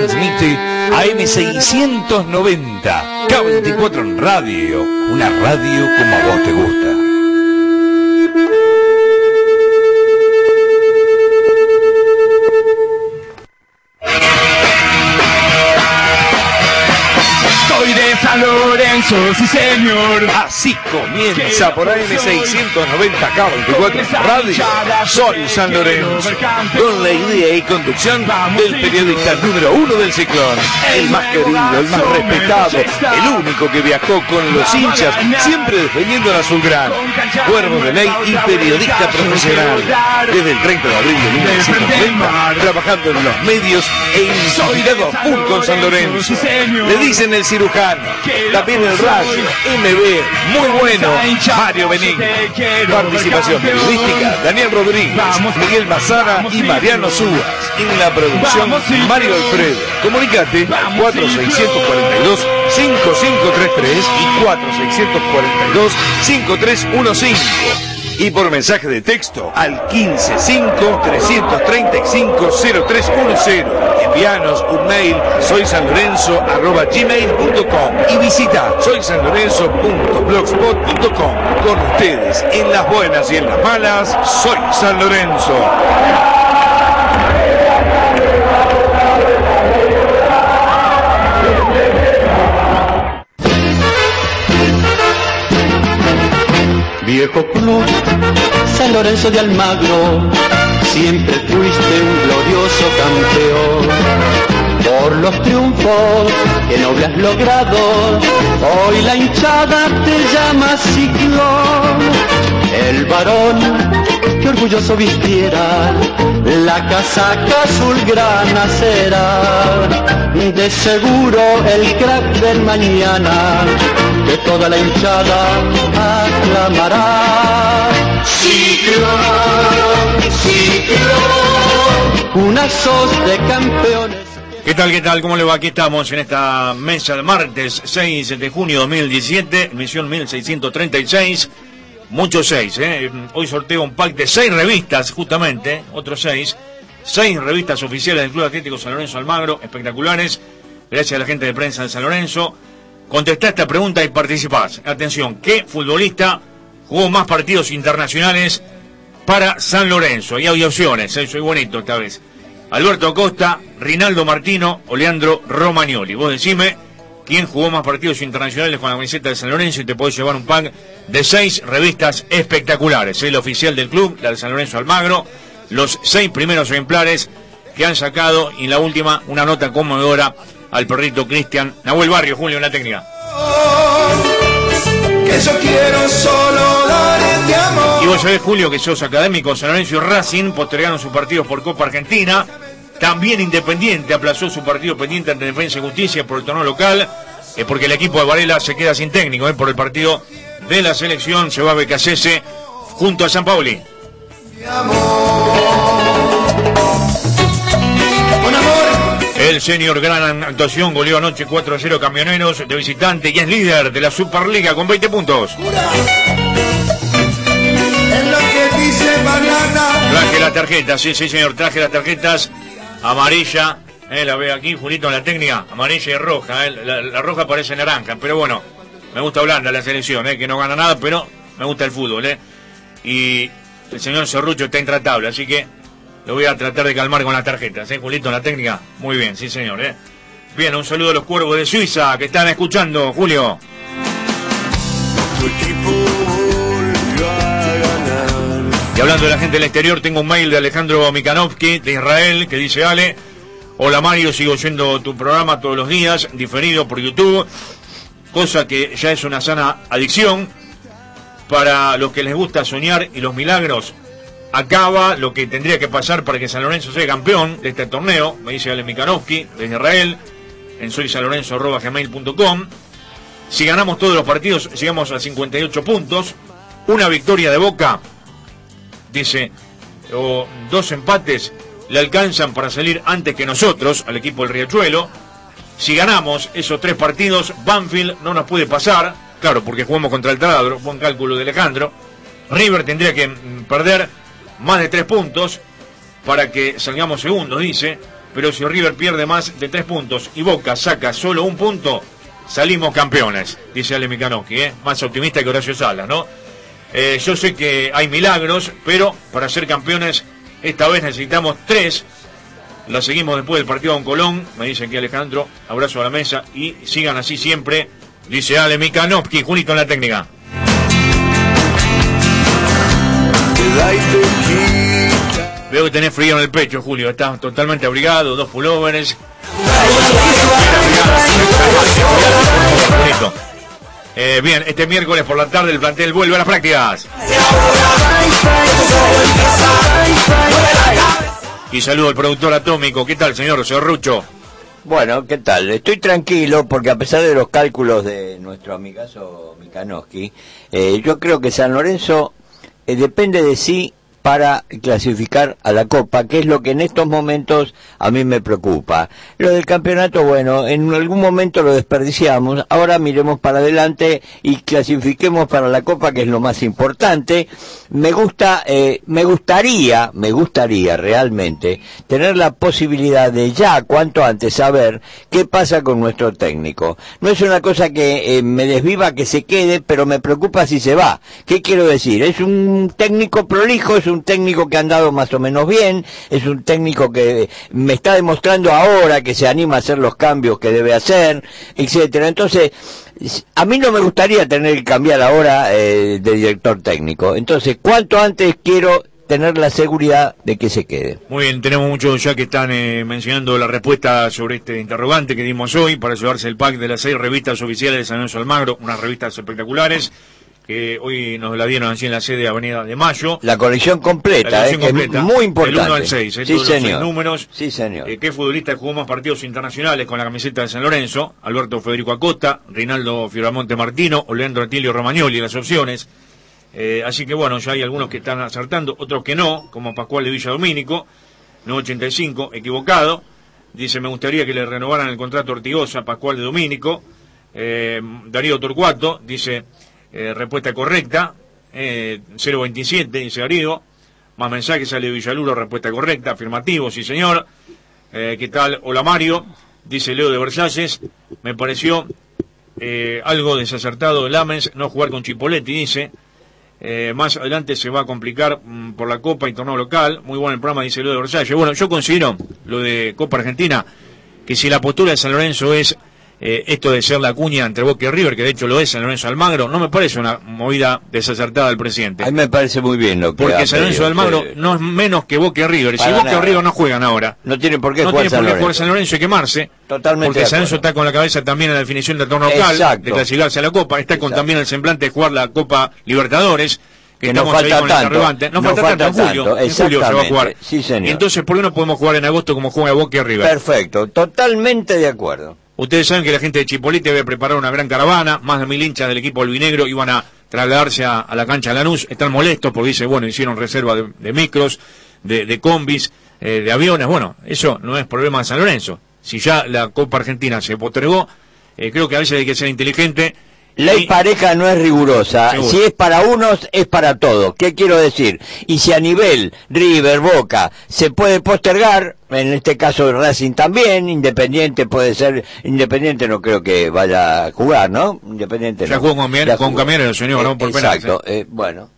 transmite AM690, K24 en radio, una radio como a vos te gusta. San Lorenzo, sí señor. Así comienza por AM690 K24 Radio. Soy San Lorenzo. Con la idea y conducción del periodista número uno del ciclón. El más querido, el más respetado, el único que viajó con los hinchas, siempre defendiendo la azulgrana. Cuervo de ley y periodista profesional. Desde el 30 de abril de 1990, trabajando en los medios e inspirado full con San Lorenzo. Le dicen el cirujano también el Rayo, MB, muy bueno, Mario Benigno. Participación periodística, Daniel Rodríguez, Miguel Mazara y Mariano Súas. En la producción, Mario Alfredo. Comunicate 4642 5533 y 4642 5315 y por mensaje de texto al 155-335-0310. Envíanos un mail soy gmail.com y visita soysanlorenzo.blogspot.com. Con ustedes, en las buenas y en las malas, soy San Lorenzo. Viejo club, San Lorenzo de Almagro, siempre fuiste un glorioso campeón. Por los triunfos que noble has logrado, hoy la hinchada te llama ciclón. El varón que orgulloso vistiera la casaca azulgrana será. De seguro el crack del mañana que toda la hinchada aclamará. Ciclón, ciclón, una sos de campeones. ¿Qué tal, qué tal? ¿Cómo le va? Aquí estamos en esta mesa de martes 6 de junio de 2017, emisión 1636. Muchos seis, ¿eh? Hoy sorteo un pack de seis revistas, justamente, otros seis. Seis revistas oficiales del Club Atlético San Lorenzo Almagro, espectaculares. Gracias a la gente de prensa de San Lorenzo. Contestá esta pregunta y participás. Atención, ¿qué futbolista jugó más partidos internacionales para San Lorenzo? Y hay opciones, ¿eh? soy bonito esta vez. Alberto Costa, Rinaldo Martino o Leandro Romagnoli. Vos decime quién jugó más partidos internacionales con la camiseta de San Lorenzo y te podés llevar un pack de seis revistas espectaculares. El oficial del club, la de San Lorenzo Almagro, los seis primeros ejemplares que han sacado y la última una nota conmovedora al perrito Cristian Nahuel Barrio, Julio, en la técnica. Que yo quiero solo darte amor. Y vos sabés, Julio, que sos académico, San Lorenzo y Racing postergaron sus partidos por Copa Argentina. También Independiente aplazó su partido pendiente ante Defensa y Justicia por el torneo local, eh, porque el equipo de Varela se queda sin técnico eh, por el partido de la selección. Se va a Becasese junto a San Pauli. El senior gran actuación goleó anoche 4 a 0 camioneros de visitante y es líder de la Superliga con 20 puntos. Traje las tarjetas, sí, sí señor, traje las tarjetas amarilla, eh, la veo aquí, Julito en la técnica, amarilla y roja, eh, la, la roja parece naranja, pero bueno, me gusta Holanda la selección, eh, que no gana nada, pero me gusta el fútbol, eh. Y el señor Cerrucho está intratable, así que lo voy a tratar de calmar con las tarjetas, ¿eh, Julito, la técnica? Muy bien, sí, señor, ¿eh? Bien, un saludo a los cuervos de Suiza que están escuchando, Julio. Y hablando de la gente del exterior, tengo un mail de Alejandro Mikanovsky de Israel que dice, Ale, hola Mario, sigo oyendo tu programa todos los días, diferido por YouTube, cosa que ya es una sana adicción. Para los que les gusta soñar y los milagros, acaba lo que tendría que pasar para que San Lorenzo sea campeón de este torneo, me dice Ale Mikanovsky desde Israel, en soysanlorenzo.gmail.com. Si ganamos todos los partidos, llegamos a 58 puntos, una victoria de Boca, dice, o dos empates le alcanzan para salir antes que nosotros, al equipo del Riachuelo. Si ganamos esos tres partidos, Banfield no nos puede pasar, claro, porque jugamos contra el Taladro, buen cálculo de Alejandro. River tendría que mm, perder más de tres puntos para que salgamos segundos, dice. pero si River pierde más de tres puntos y Boca saca solo un punto, salimos campeones, dice Ale Mikanowski, ¿eh? más optimista que Horacio Salas, ¿no? Eh, yo sé que hay milagros, pero para ser campeones esta vez necesitamos tres. La seguimos después del partido con Colón, me dice aquí Alejandro, abrazo a la mesa y sigan así siempre, dice Ale Mikanowski, Junito en la técnica. Veo que tenés frío en el pecho, Julio. Estás totalmente abrigado, dos pulóveres. Eh, bien, este miércoles por la tarde el plantel vuelve a las prácticas. Y saludo al productor atómico. ¿Qué tal, señor Cerrucho? Bueno, ¿qué tal? Estoy tranquilo porque a pesar de los cálculos de nuestro amigazo Mikanowski, eh, yo creo que San Lorenzo depende de sí para clasificar a la Copa, que es lo que en estos momentos a mí me preocupa. Lo del campeonato, bueno, en algún momento lo desperdiciamos, ahora miremos para adelante y clasifiquemos para la Copa, que es lo más importante. Me gusta, eh, me gustaría, me gustaría realmente tener la posibilidad de ya, cuanto antes, saber qué pasa con nuestro técnico. No es una cosa que eh, me desviva que se quede, pero me preocupa si se va. ¿Qué quiero decir? Es un técnico prolijo, un técnico que ha andado más o menos bien, es un técnico que me está demostrando ahora que se anima a hacer los cambios que debe hacer, etcétera. Entonces, a mí no me gustaría tener que cambiar ahora eh, de director técnico. Entonces, cuanto antes quiero tener la seguridad de que se quede. Muy bien, tenemos muchos ya que están eh, mencionando la respuesta sobre este interrogante que dimos hoy para llevarse el pack de las seis revistas oficiales de San Lorenzo Almagro, unas revistas espectaculares que hoy nos la dieron así en la sede de Avenida de Mayo. La colección completa, La colección eh, completa. es muy importante. Del 1 al 6, eh, sí, todos los señor. números. Sí, señor. Eh, ¿Qué futbolista jugó más partidos internacionales con la camiseta de San Lorenzo? Alberto Federico Acosta, Rinaldo Fioramonte Martino o Leandro Atilio Romagnoli, las opciones. Eh, así que bueno, ya hay algunos que están acertando, otros que no, como Pascual de Villa Domínico, 985, equivocado. Dice, me gustaría que le renovaran el contrato a Ortigosa, Pascual de Domínico. Eh, Darío Torcuato, dice, eh, respuesta correcta. Eh, 027, dice Darío. Más mensajes sale de Villaluro, respuesta correcta, afirmativo, sí señor. Eh, ¿Qué tal? Hola Mario, dice Leo de Versalles. Me pareció eh, algo desacertado de Lamens no jugar con Chipoletti, dice. Más adelante se va a complicar mm, por la Copa y torneo local. Muy bueno el programa, dice Leo de Versalles. Bueno, yo considero lo de Copa Argentina, que si la postura de San Lorenzo es eh, esto de ser la cuña entre Boca y River, que de hecho lo es San Lorenzo Almagro, no me parece una movida desacertada del presidente. A mí me parece muy bien lo que Porque San Lorenzo Almagro sí. no es menos que Boca y River. Si Boca y. River no juegan ahora, No tiene por qué no jugar tiene por qué Lorenzo. jugar San Lorenzo y quemarse. Totalmente Porque San Lorenzo está con la cabeza también en la definición del torneo local, Exacto. de clasificarse a la Copa, está con también el semblante de jugar la Copa Libertadores, que, Que ahí falta tanto. interrogante. Nos Nos falta tanto, falta en julio, tanto, en julio se va a jugar. Sí, señor. Y entonces, ¿por qué no podemos jugar en agosto como juega Boca y River? Perfecto, totalmente de acuerdo. Ustedes saben que la gente de Chipolite había preparado una gran caravana, más de mil hinchas del equipo albinegro iban a trasladarse a, a la cancha Lanús, están molestos porque dice, bueno, hicieron reserva de, de micros, de, de combis, eh, de aviones, bueno, eso no es problema de San Lorenzo. Si ya la Copa Argentina se postergó, eh, creo que a veces hay que ser inteligente. Ley pareja no es rigurosa. Seguro. Si es para unos, es para todos. ¿Qué quiero decir? Y si a nivel River, Boca, se puede postergar, en este caso Racing también, Independiente puede ser, Independiente no creo que vaya a jugar, ¿no? Independiente Ya no. jugó con Ya con. Camionero, señor, ¿no? Por Exacto, eh, bueno.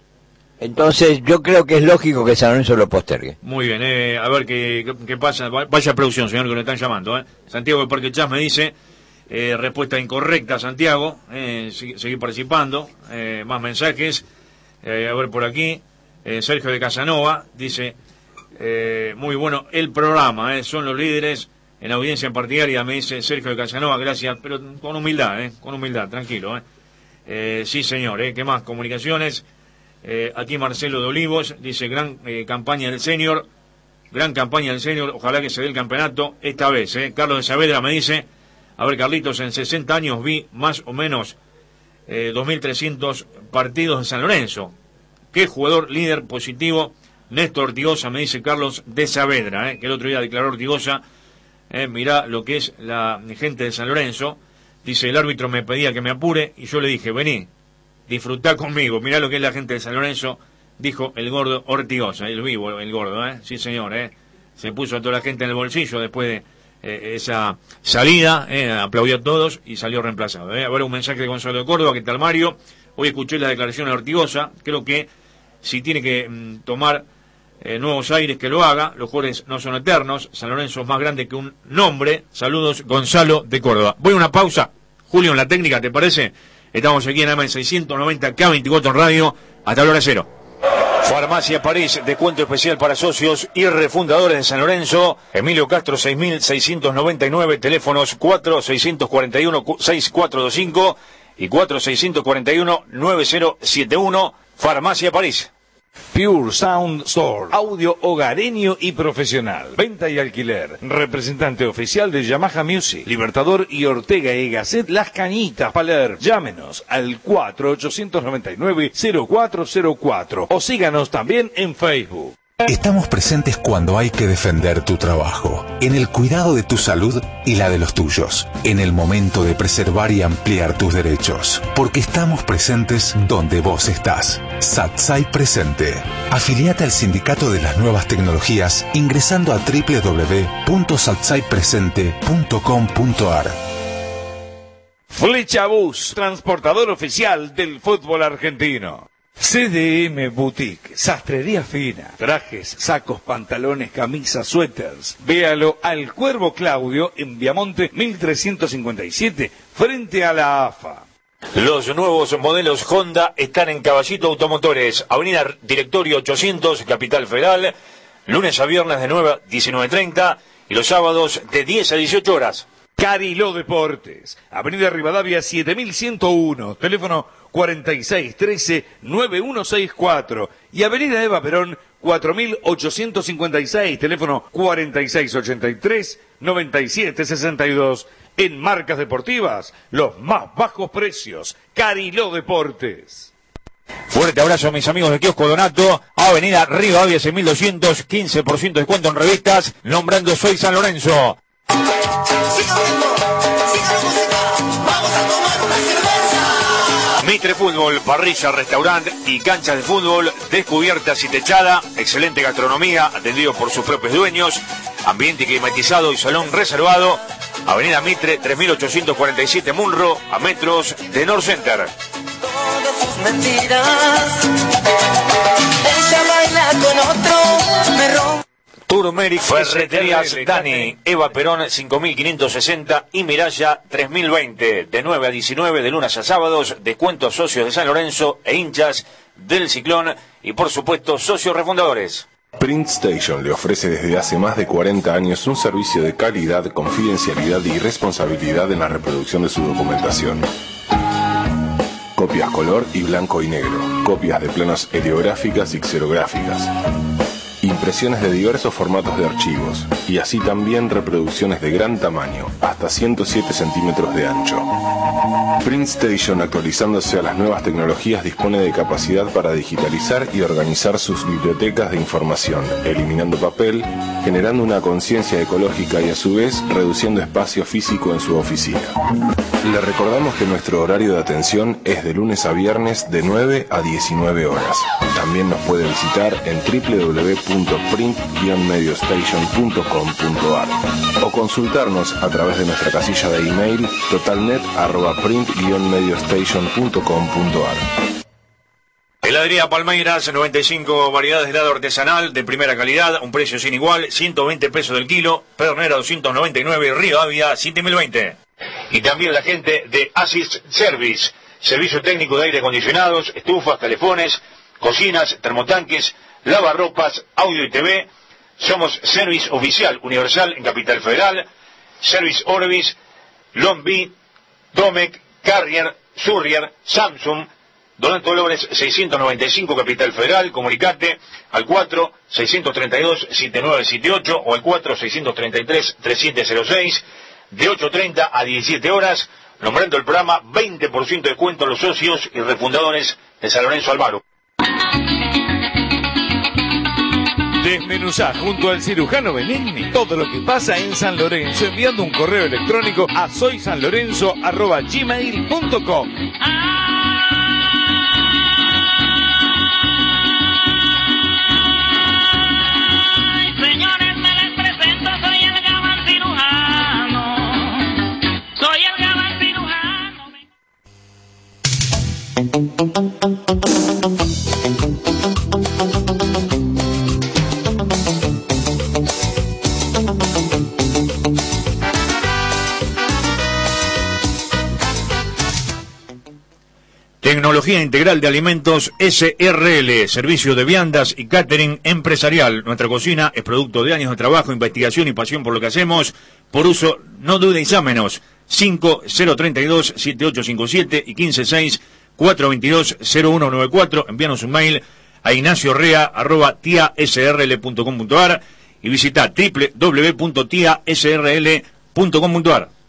Entonces yo creo que es lógico que San Lorenzo lo postergue. Muy bien, eh, a ver qué, qué- pasa. Va- Vaya producción, señor, que lo están llamando. Eh. Santiago de Parque Chas me dice, eh, respuesta incorrecta, Santiago. Eh, seguir participando. Eh, más mensajes. A ver por aquí. Sergio de Casanova dice, muy bueno el programa, son los líderes en audiencia partidaria, me dice Sergio de Casanova, gracias, pero con humildad, con humildad, tranquilo. Sí, señor, ¿qué más? Comunicaciones. Aquí Marcelo de Olivos dice, gran campaña del senior, gran campaña del senior, ojalá que se dé el campeonato esta vez. Carlos de Saavedra me dice, a ver Carlitos, en 60 años vi más o menos eh, 2.300 partidos de San Lorenzo. Qué jugador líder positivo, Néstor Ortigosa, me dice Carlos de Saavedra, eh, que el otro día declaró Ortigosa, eh, mirá lo que es la gente de San Lorenzo. Dice, el árbitro me pedía que me apure y yo le dije, vení, disfrutá conmigo, mirá lo que es la gente de San Lorenzo, dijo el gordo Ortigosa, el vivo, el gordo, ¿eh? Sí, señor, ¿eh? se puso a toda la gente en el bolsillo después de eh, esa salida, eh, aplaudió a todos y salió reemplazado. Eh. Ahora un mensaje de Gonzalo de Córdoba, ¿qué tal Mario? Hoy escuché la declaración de Ortigosa, creo que si tiene que mm, tomar eh, nuevos aires que lo haga, los jugadores no son eternos, San Lorenzo es más grande que un nombre. Saludos, Gonzalo de Córdoba. Voy a una pausa, Julio en la técnica, ¿te parece? Estamos aquí en AM 690 K24 en radio, hasta la hora cero. Farmacia París, descuento especial para socios y refundadores de San Lorenzo. Emilio Castro 6699, teléfonos 4641-6425 y 4641-9071. Farmacia París. Pure Sound Store, audio hogareño y profesional, venta y alquiler, representante oficial de Yamaha Music, Libertador y Ortega y Gasset Las Cañitas, Paler. Llámenos al 4899-0404 o síganos también en Facebook. Estamos presentes cuando hay que defender tu trabajo, en el cuidado de tu salud y la de los tuyos, en el momento de preservar y ampliar tus derechos, porque estamos presentes donde vos estás. Satsai Presente. Afiliate al Sindicato de las Nuevas Tecnologías ingresando a www.satsaipresente.com.ar. Flecha Bus, transportador oficial del fútbol argentino. CDM Boutique, sastrería fina, trajes, sacos, pantalones, camisas, suéteres. Véalo al Cuervo Claudio en Viamonte 1357, frente a la AFA. Los nuevos modelos Honda están en Caballito Automotores, Avenida Directorio 800, Capital Federal, lunes a viernes de 9 a 19.30 y los sábados de 10 a 18 horas. Cariló Deportes, Avenida Rivadavia 7101, teléfono 4613-9164 y Avenida Eva Perón 4856, teléfono 4683-9762. En marcas deportivas, los más bajos precios. Cariló Deportes. Fuerte abrazo a mis amigos de Kiosco Donato, Avenida Rivadavia 6200, 15% de descuento en revistas, nombrando Soy San Lorenzo. Mitre Fútbol, parrilla, restaurante y canchas de fútbol descubiertas y techada, excelente gastronomía, atendido por sus propios dueños, ambiente climatizado y salón reservado, Avenida Mitre 3847 Munro, a metros de North Center. Todas sus mentiras. Turmeric, Ferreterías Dani, Eva Perón 5560 y Miraya 3020, de 9 a 19 de lunes a sábados, descuentos socios de San Lorenzo e hinchas del Ciclón y por supuesto socios refundadores. Print Station le ofrece desde hace más de 40 años un servicio de calidad, confidencialidad y responsabilidad en la reproducción de su documentación. Copias color y blanco y negro, copias de planos heliográficas y xerográficas, impresiones de diversos formatos de archivos y así también reproducciones de gran tamaño, hasta 107 centímetros de ancho. Print Station, actualizándose a las nuevas tecnologías, dispone de capacidad para digitalizar y organizar sus bibliotecas de información, eliminando papel, generando una conciencia ecológica y a su vez reduciendo espacio físico en su oficina. Le recordamos que nuestro horario de atención es de lunes a viernes de 9 a 19 horas. También nos puede visitar en www.print-mediostation.com.ar o consultarnos a través de nuestra casilla de email totalnet@print-mediostation.com.ar. Heladería Palmeiras, 95 variedades de helado artesanal de primera calidad, un precio sin igual, 120 pesos del kilo, Pedernera 299, Río Avia 7020. Y también la gente de Assist Service, servicio técnico de aire acondicionados, estufas, telefones, cocinas, termotanques, lavarropas, audio y TV. Somos Service Oficial Universal en Capital Federal, Service Orbis, Lombi, Domec, Carrier, Surrier, Samsung, Donato López 695 Capital Federal, comunicate al 4 632 7978 o al 4 633 3706 de 8.30 a 17 horas, nombrando el programa 20% de descuento a los socios y refundadores de San Lorenzo Alvaro. Desmenuzá junto al cirujano Benigni todo lo que pasa en San Lorenzo enviando un correo electrónico a soysanlorenzo.gmail.com señores, me les presento, soy el cirujano. Soy el cirujano. Tecnología Integral de Alimentos SRL, servicio de viandas y catering empresarial. Nuestra cocina es producto de años de trabajo, investigación y pasión por lo que hacemos. Por uso, no dude y llámenos. 5032-7857 y 156-422-0194. Envíanos un mail a ignaciorea.tiasrl.com.ar y visita www.tiasrl.com.ar.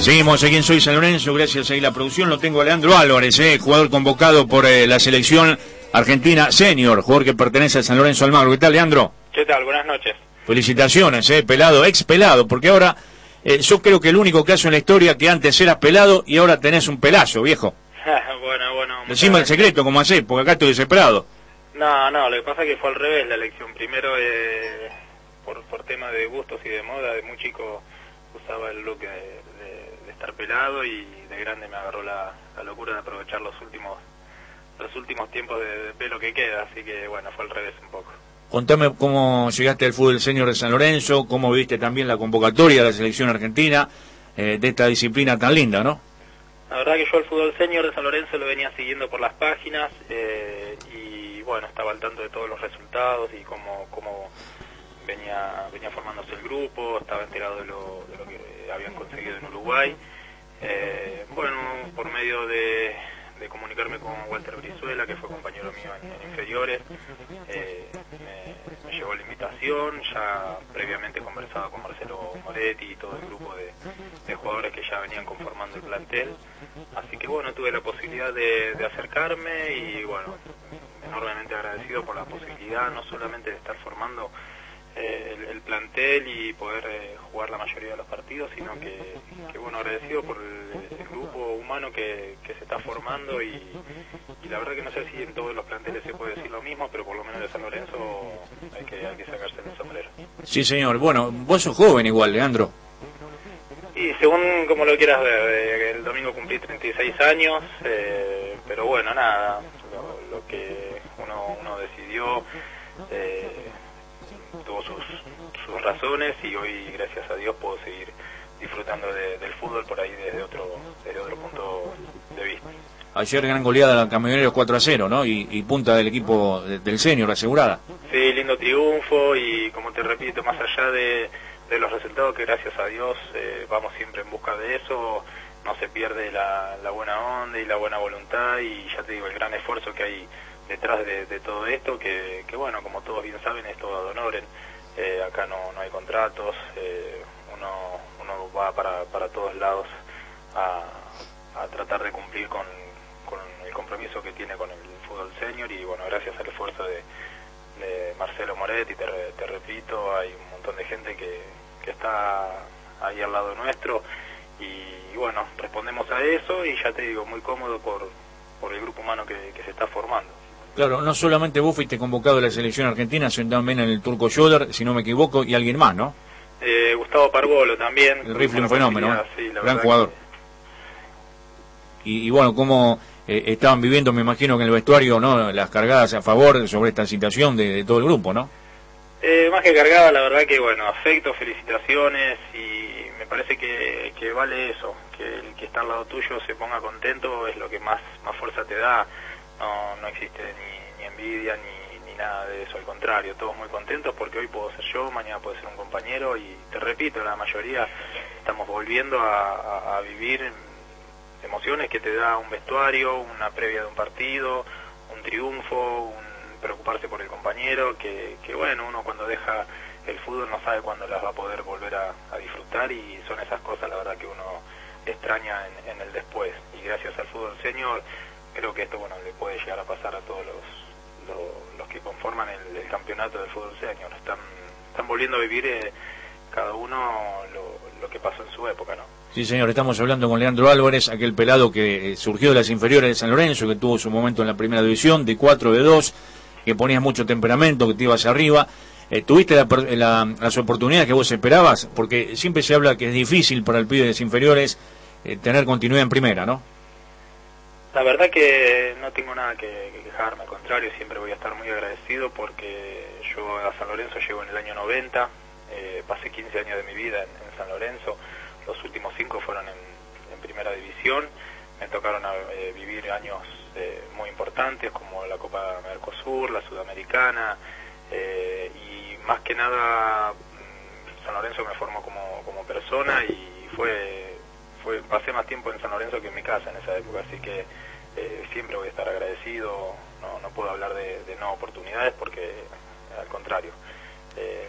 Seguimos aquí en Soy San Lorenzo, gracias a la producción. Lo tengo a Leandro Álvarez, eh, jugador convocado por eh, la selección argentina senior, jugador que pertenece a San Lorenzo Almagro. ¿Qué tal, Leandro? ¿Qué tal? Buenas noches. Felicitaciones, eh, pelado, ex pelado, porque ahora eh, yo creo que el único caso en la historia que antes eras pelado y ahora tenés un pelazo, viejo. bueno, bueno. Decime el secreto, ¿cómo hacés? Porque acá estoy desesperado. No, no, lo que pasa es que fue al revés la elección. Primero, eh, por, por tema de gustos y de moda, de muy chico el look de, de- de estar pelado y de grande me agarró la, la locura de aprovechar los últimos los últimos tiempos de, de pelo que queda, así que bueno, fue al revés un poco. Contame cómo llegaste al fútbol senior de San Lorenzo, cómo viste también la convocatoria de la selección argentina eh, de esta disciplina tan linda, ¿no? La verdad que yo al fútbol senior de San Lorenzo lo venía siguiendo por las páginas eh, y bueno, estaba al tanto de todos los resultados y cómo, cómo venía, venía formándose el grupo, estaba enterado de lo, de lo que habían conseguido en Eh, bueno, por medio de, comunicarme con Walter Brizuela, que fue compañero mío en, inferiores, eh, me, me llegó la invitación, ya previamente conversaba con Marcelo Moretti y todo el grupo de, jugadores que ya venían conformando el plantel. Así que bueno, tuve la posibilidad de acercarme y bueno, enormemente agradecido por la posibilidad no solamente de estar formando eh, el, el plantel y poder eh, jugar la mayoría de los partidos, sino que, que, bueno, agradecido por el, el grupo humano que, que se está formando y, y la verdad que no sé si en todos los planteles se puede decir lo mismo, pero por lo menos de San Lorenzo hay que, hay que sacarse el sombrero. Sí, señor. Bueno, vos sos joven igual, Leandro. Y según como lo quieras ver, eh, el domingo cumplí 36 años, eh, pero bueno, nada, lo, lo que uno, uno decidió eh, tuvo sus, sus razones y hoy, gracias a Dios, puedo seguir disfrutando de- del fútbol por ahí desde otro, desde otro punto de vista. Ayer gran goleada de Camioneros 4 a 0, ¿no? Y, y punta del equipo de- del senior asegurada. Sí, lindo triunfo y como te repito, más allá de, de los resultados que gracias a Dios eh, vamos siempre en busca de eso, no se pierde la, la buena onda y la buena voluntad y ya te digo, el gran esfuerzo que hay detrás de, todo esto, que, bueno, como todos bien saben, es todo ad honorem, Eh, acá no, no hay contratos, eh, uno, uno va para, para todos lados a, a tratar de cumplir con, con el compromiso que tiene con el fútbol senior y bueno, gracias al esfuerzo de, Marcelo Moretti, te, re- te repito, hay un montón de gente que, que está ahí al lado nuestro y, bueno, respondemos a eso y ya te digo, muy cómodo por, por el grupo humano que se está formando. Claro, no solamente vos fuiste convocado de la selección argentina, sino también en el Turco Yoder, si no me equivoco, y alguien más, ¿no? Eh, Gustavo Pargolo también. El rifle un fenómeno, ¿eh? sí, gran jugador. Y, y bueno, cómo eh, estaban viviendo, me imagino que en el vestuario, ¿no? Las cargadas a favor sobre esta situación de, de todo el grupo, ¿no? Eh, más que cargada, la verdad que bueno, afecto, felicitaciones y me parece que, que vale eso, que el que está al lado tuyo se ponga contento es lo que más, más fuerza te da, no, no existe ni, ni envidia ni, ni nada de eso, al contrario, todos muy contentos porque hoy puedo ser yo, mañana puede ser un compañero y te repito, la mayoría estamos volviendo a, a- a vivir emociones que te da un vestuario, una previa de un partido, un triunfo, un preocuparse por el compañero, que, que bueno, uno cuando deja el fútbol no sabe cuándo las va a poder volver a, disfrutar y son esas cosas la verdad que uno extraña en, en el después. Y gracias al fútbol senior creo que esto bueno le puede llegar a pasar a todos los, los, los que conforman el, campeonato del fútbol senior están, están volviendo a vivir eh, cada uno lo, lo que pasó en su época ¿no? Sí, señor, estamos hablando con Leandro Álvarez, aquel pelado que eh, surgió de las inferiores de San Lorenzo, que tuvo su momento en la primera división, de 4 de 2, que ponía mucho temperamento, que te iba hacia arriba. Eh, ¿Tuviste la la- las oportunidades que vos esperabas? Porque siempre se habla que es difícil para el pibe de inferiores eh, tener continuidad en primera, ¿no? La verdad que no tengo nada que, que quejarme, al contrario, siempre voy a estar muy agradecido porque yo a San Lorenzo llego en el año 90, eh, pasé 15 años de mi vida en, San Lorenzo, los últimos 5 fueron en, primera división, me tocaron a, eh, vivir años eh, muy importantes como la Copa Mercosur, la Sudamericana, y más que nada mm, San Lorenzo me formó como, como persona y fue fue pasé más tiempo en San Lorenzo que en mi casa en esa época, así que eh, siempre voy a estar agradecido, no, no puedo hablar de, de no oportunidades porque al contrario, eh,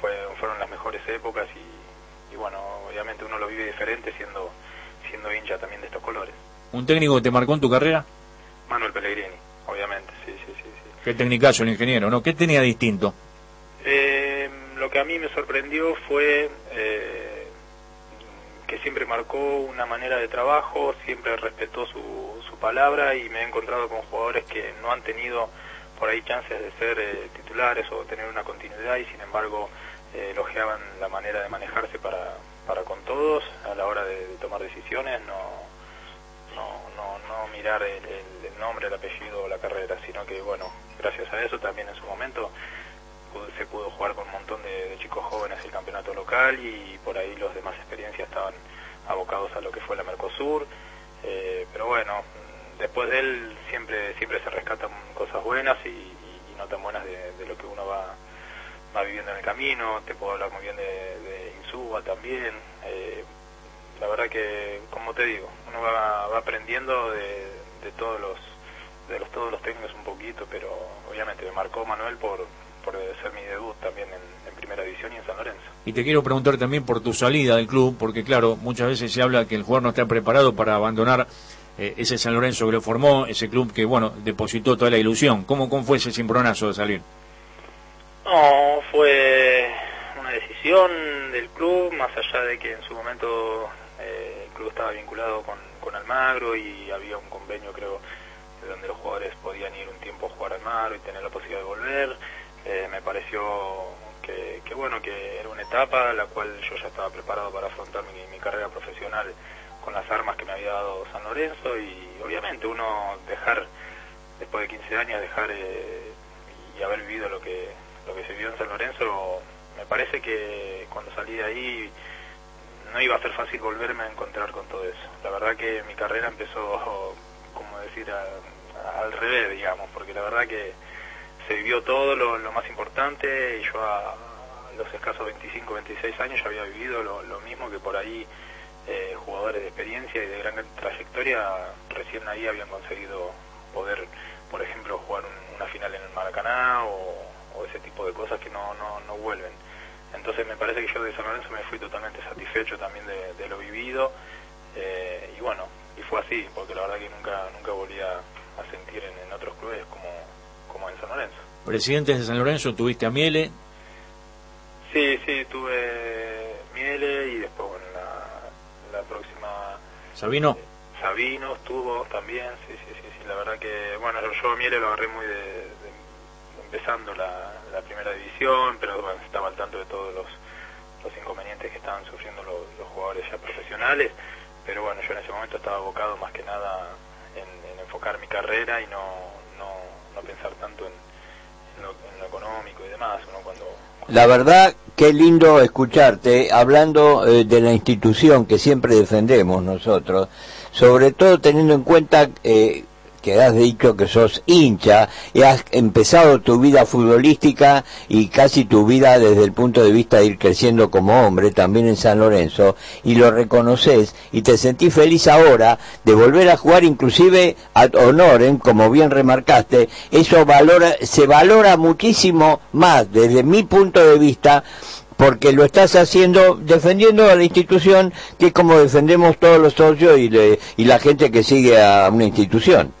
fue, fueron las mejores épocas y, y bueno, obviamente uno lo vive diferente siendo, siendo hincha también de estos colores. ¿Un técnico que te marcó en tu carrera? Manuel Pellegrini, obviamente, sí, sí, sí. sí. ¿Qué técnicazo el ingeniero, no? ¿Qué tenía distinto? Eh, lo que a mí me sorprendió fue eh, que siempre marcó una manera de trabajo, siempre respetó su, su palabra y me he encontrado con jugadores que no han tenido por ahí chances de ser eh, titulares o tener una continuidad y sin embargo eh, elogiaban la manera de manejarse para, para con todos a la hora de, tomar decisiones, no, no, no, no mirar el, nombre, el apellido o la carrera, sino que bueno, gracias a eso también en su momento se pudo jugar con un montón de, chicos jóvenes el campeonato local y por ahí los demás experiencias estaban abocados a lo que fue la Mercosur. Eh, pero bueno, después de él siempre siempre se rescatan cosas buenas y, y- no tan buenas de, lo que uno va, va viviendo en el camino. Te puedo hablar muy bien de, de Insúa también. Eh, la verdad que, como te digo, uno va, va aprendiendo de, de todos los de los todos los técnicos un poquito, pero obviamente me marcó Manuel por, por ser mi debut también en, en Primera División y en San Lorenzo. Y te quiero preguntar también por tu salida del club, porque claro, muchas veces se habla que el jugador no está preparado para abandonar eh, ese San Lorenzo que lo formó, ese club que, bueno, depositó toda la ilusión. ¿Cómo, cómo fue ese cimbronazo de salir? No, fue una decisión del club, más allá de que en su momento eh, el club estaba vinculado con, con Almagro y había un convenio, creo, de donde los jugadores podían ir un tiempo a jugar a Almagro y tener la posibilidad de volver. Eh, me pareció que, que, bueno, que era una etapa la cual yo ya estaba preparado para afrontar mi, mi carrera profesional con las armas que me había dado San Lorenzo y obviamente uno dejar, después de 15 años, dejar eh, y haber vivido lo que lo que se vivió en San Lorenzo, me parece que cuando salí de ahí no iba a ser fácil volverme a encontrar con todo eso. La verdad que mi carrera empezó, como decir, a- al revés, digamos, porque la verdad que se vivió todo lo, más importante y yo a los escasos 25, 26 años ya había vivido lo, mismo que por ahí eh, jugadores de experiencia y de gran trayectoria recién ahí habían conseguido poder, por ejemplo, jugar un- una final en el Maracaná o, ese tipo de cosas que no, no, no vuelven. Entonces me parece que yo de San Lorenzo me fui totalmente satisfecho también de, lo vivido eh, y bueno, y fue así, porque la verdad que nunca nunca volví a, sentir en, en otros clubes como, como en San Lorenzo. Presidentes de San Lorenzo, tuviste a Miele, Sí, sí, tuve Miele y después bueno, la, la próxima Sabino. Sabino estuvo también, sí, sí, sí, sí, la verdad que, bueno, yo, yo a Miele lo agarré muy de, de- empezando la, la primera división, pero bueno, estaba al tanto de todos los, los inconvenientes que estaban sufriendo los, los jugadores ya profesionales, pero bueno, yo en ese momento estaba abocado más que nada en, en enfocar mi carrera y no, pensar tanto en, lo, en lo económico y demás, cuando... La verdad, qué lindo escucharte hablando eh, de la institución que siempre defendemos nosotros, sobre todo teniendo en cuenta eh, que has dicho que sos hincha y has empezado tu vida futbolística y casi tu vida desde el punto de vista de ir creciendo como hombre también en San Lorenzo y lo reconoces y te sentís feliz ahora de volver a jugar inclusive ad honorem como bien remarcaste. Eso valora se valora muchísimo más desde mi punto de vista porque lo estás haciendo defendiendo a la institución que es como defendemos todos los socios y, le- y la gente que sigue a una institución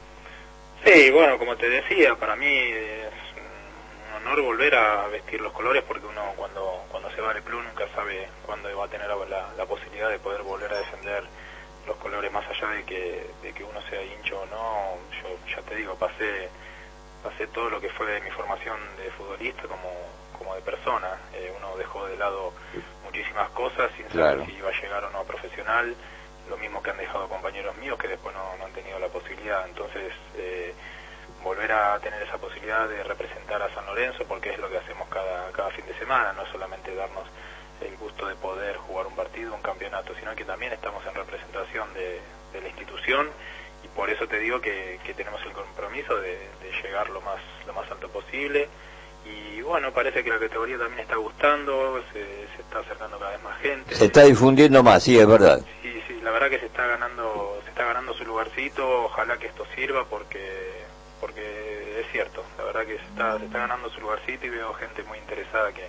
Sí, bueno, como te decía, para mí es un honor volver a vestir los colores porque uno cuando cuando se va del club nunca sabe cuándo va a tener la, la posibilidad de poder volver a defender los colores más allá de que, de que uno sea hincho o no. Yo ya te digo, pasé pasé todo lo que fue mi formación de futbolista como, como de persona. Eh, uno dejó de lado muchísimas cosas sin Claro. saber si iba a llegar o no a profesional, lo mismo que han dejado compañeros míos que después no, han tenido la posibilidad. Entonces, eh, volver a tener esa posibilidad de representar a San Lorenzo, porque es lo que hacemos cada, cada fin de semana, no solamente darnos el gusto de poder jugar un partido, un campeonato, sino que también estamos en representación de, de la institución y por eso te digo que, que tenemos el compromiso de, de llegar lo más, lo más alto posible y bueno, parece que la categoría también está gustando, se, se está acercando cada vez más gente. Se está difundiendo más, sí, es verdad. La verdad que se está ganando, se está ganando su lugarcito, ojalá que esto sirva porque porque es cierto, la verdad que se está, se está ganando su lugarcito y veo gente muy interesada que,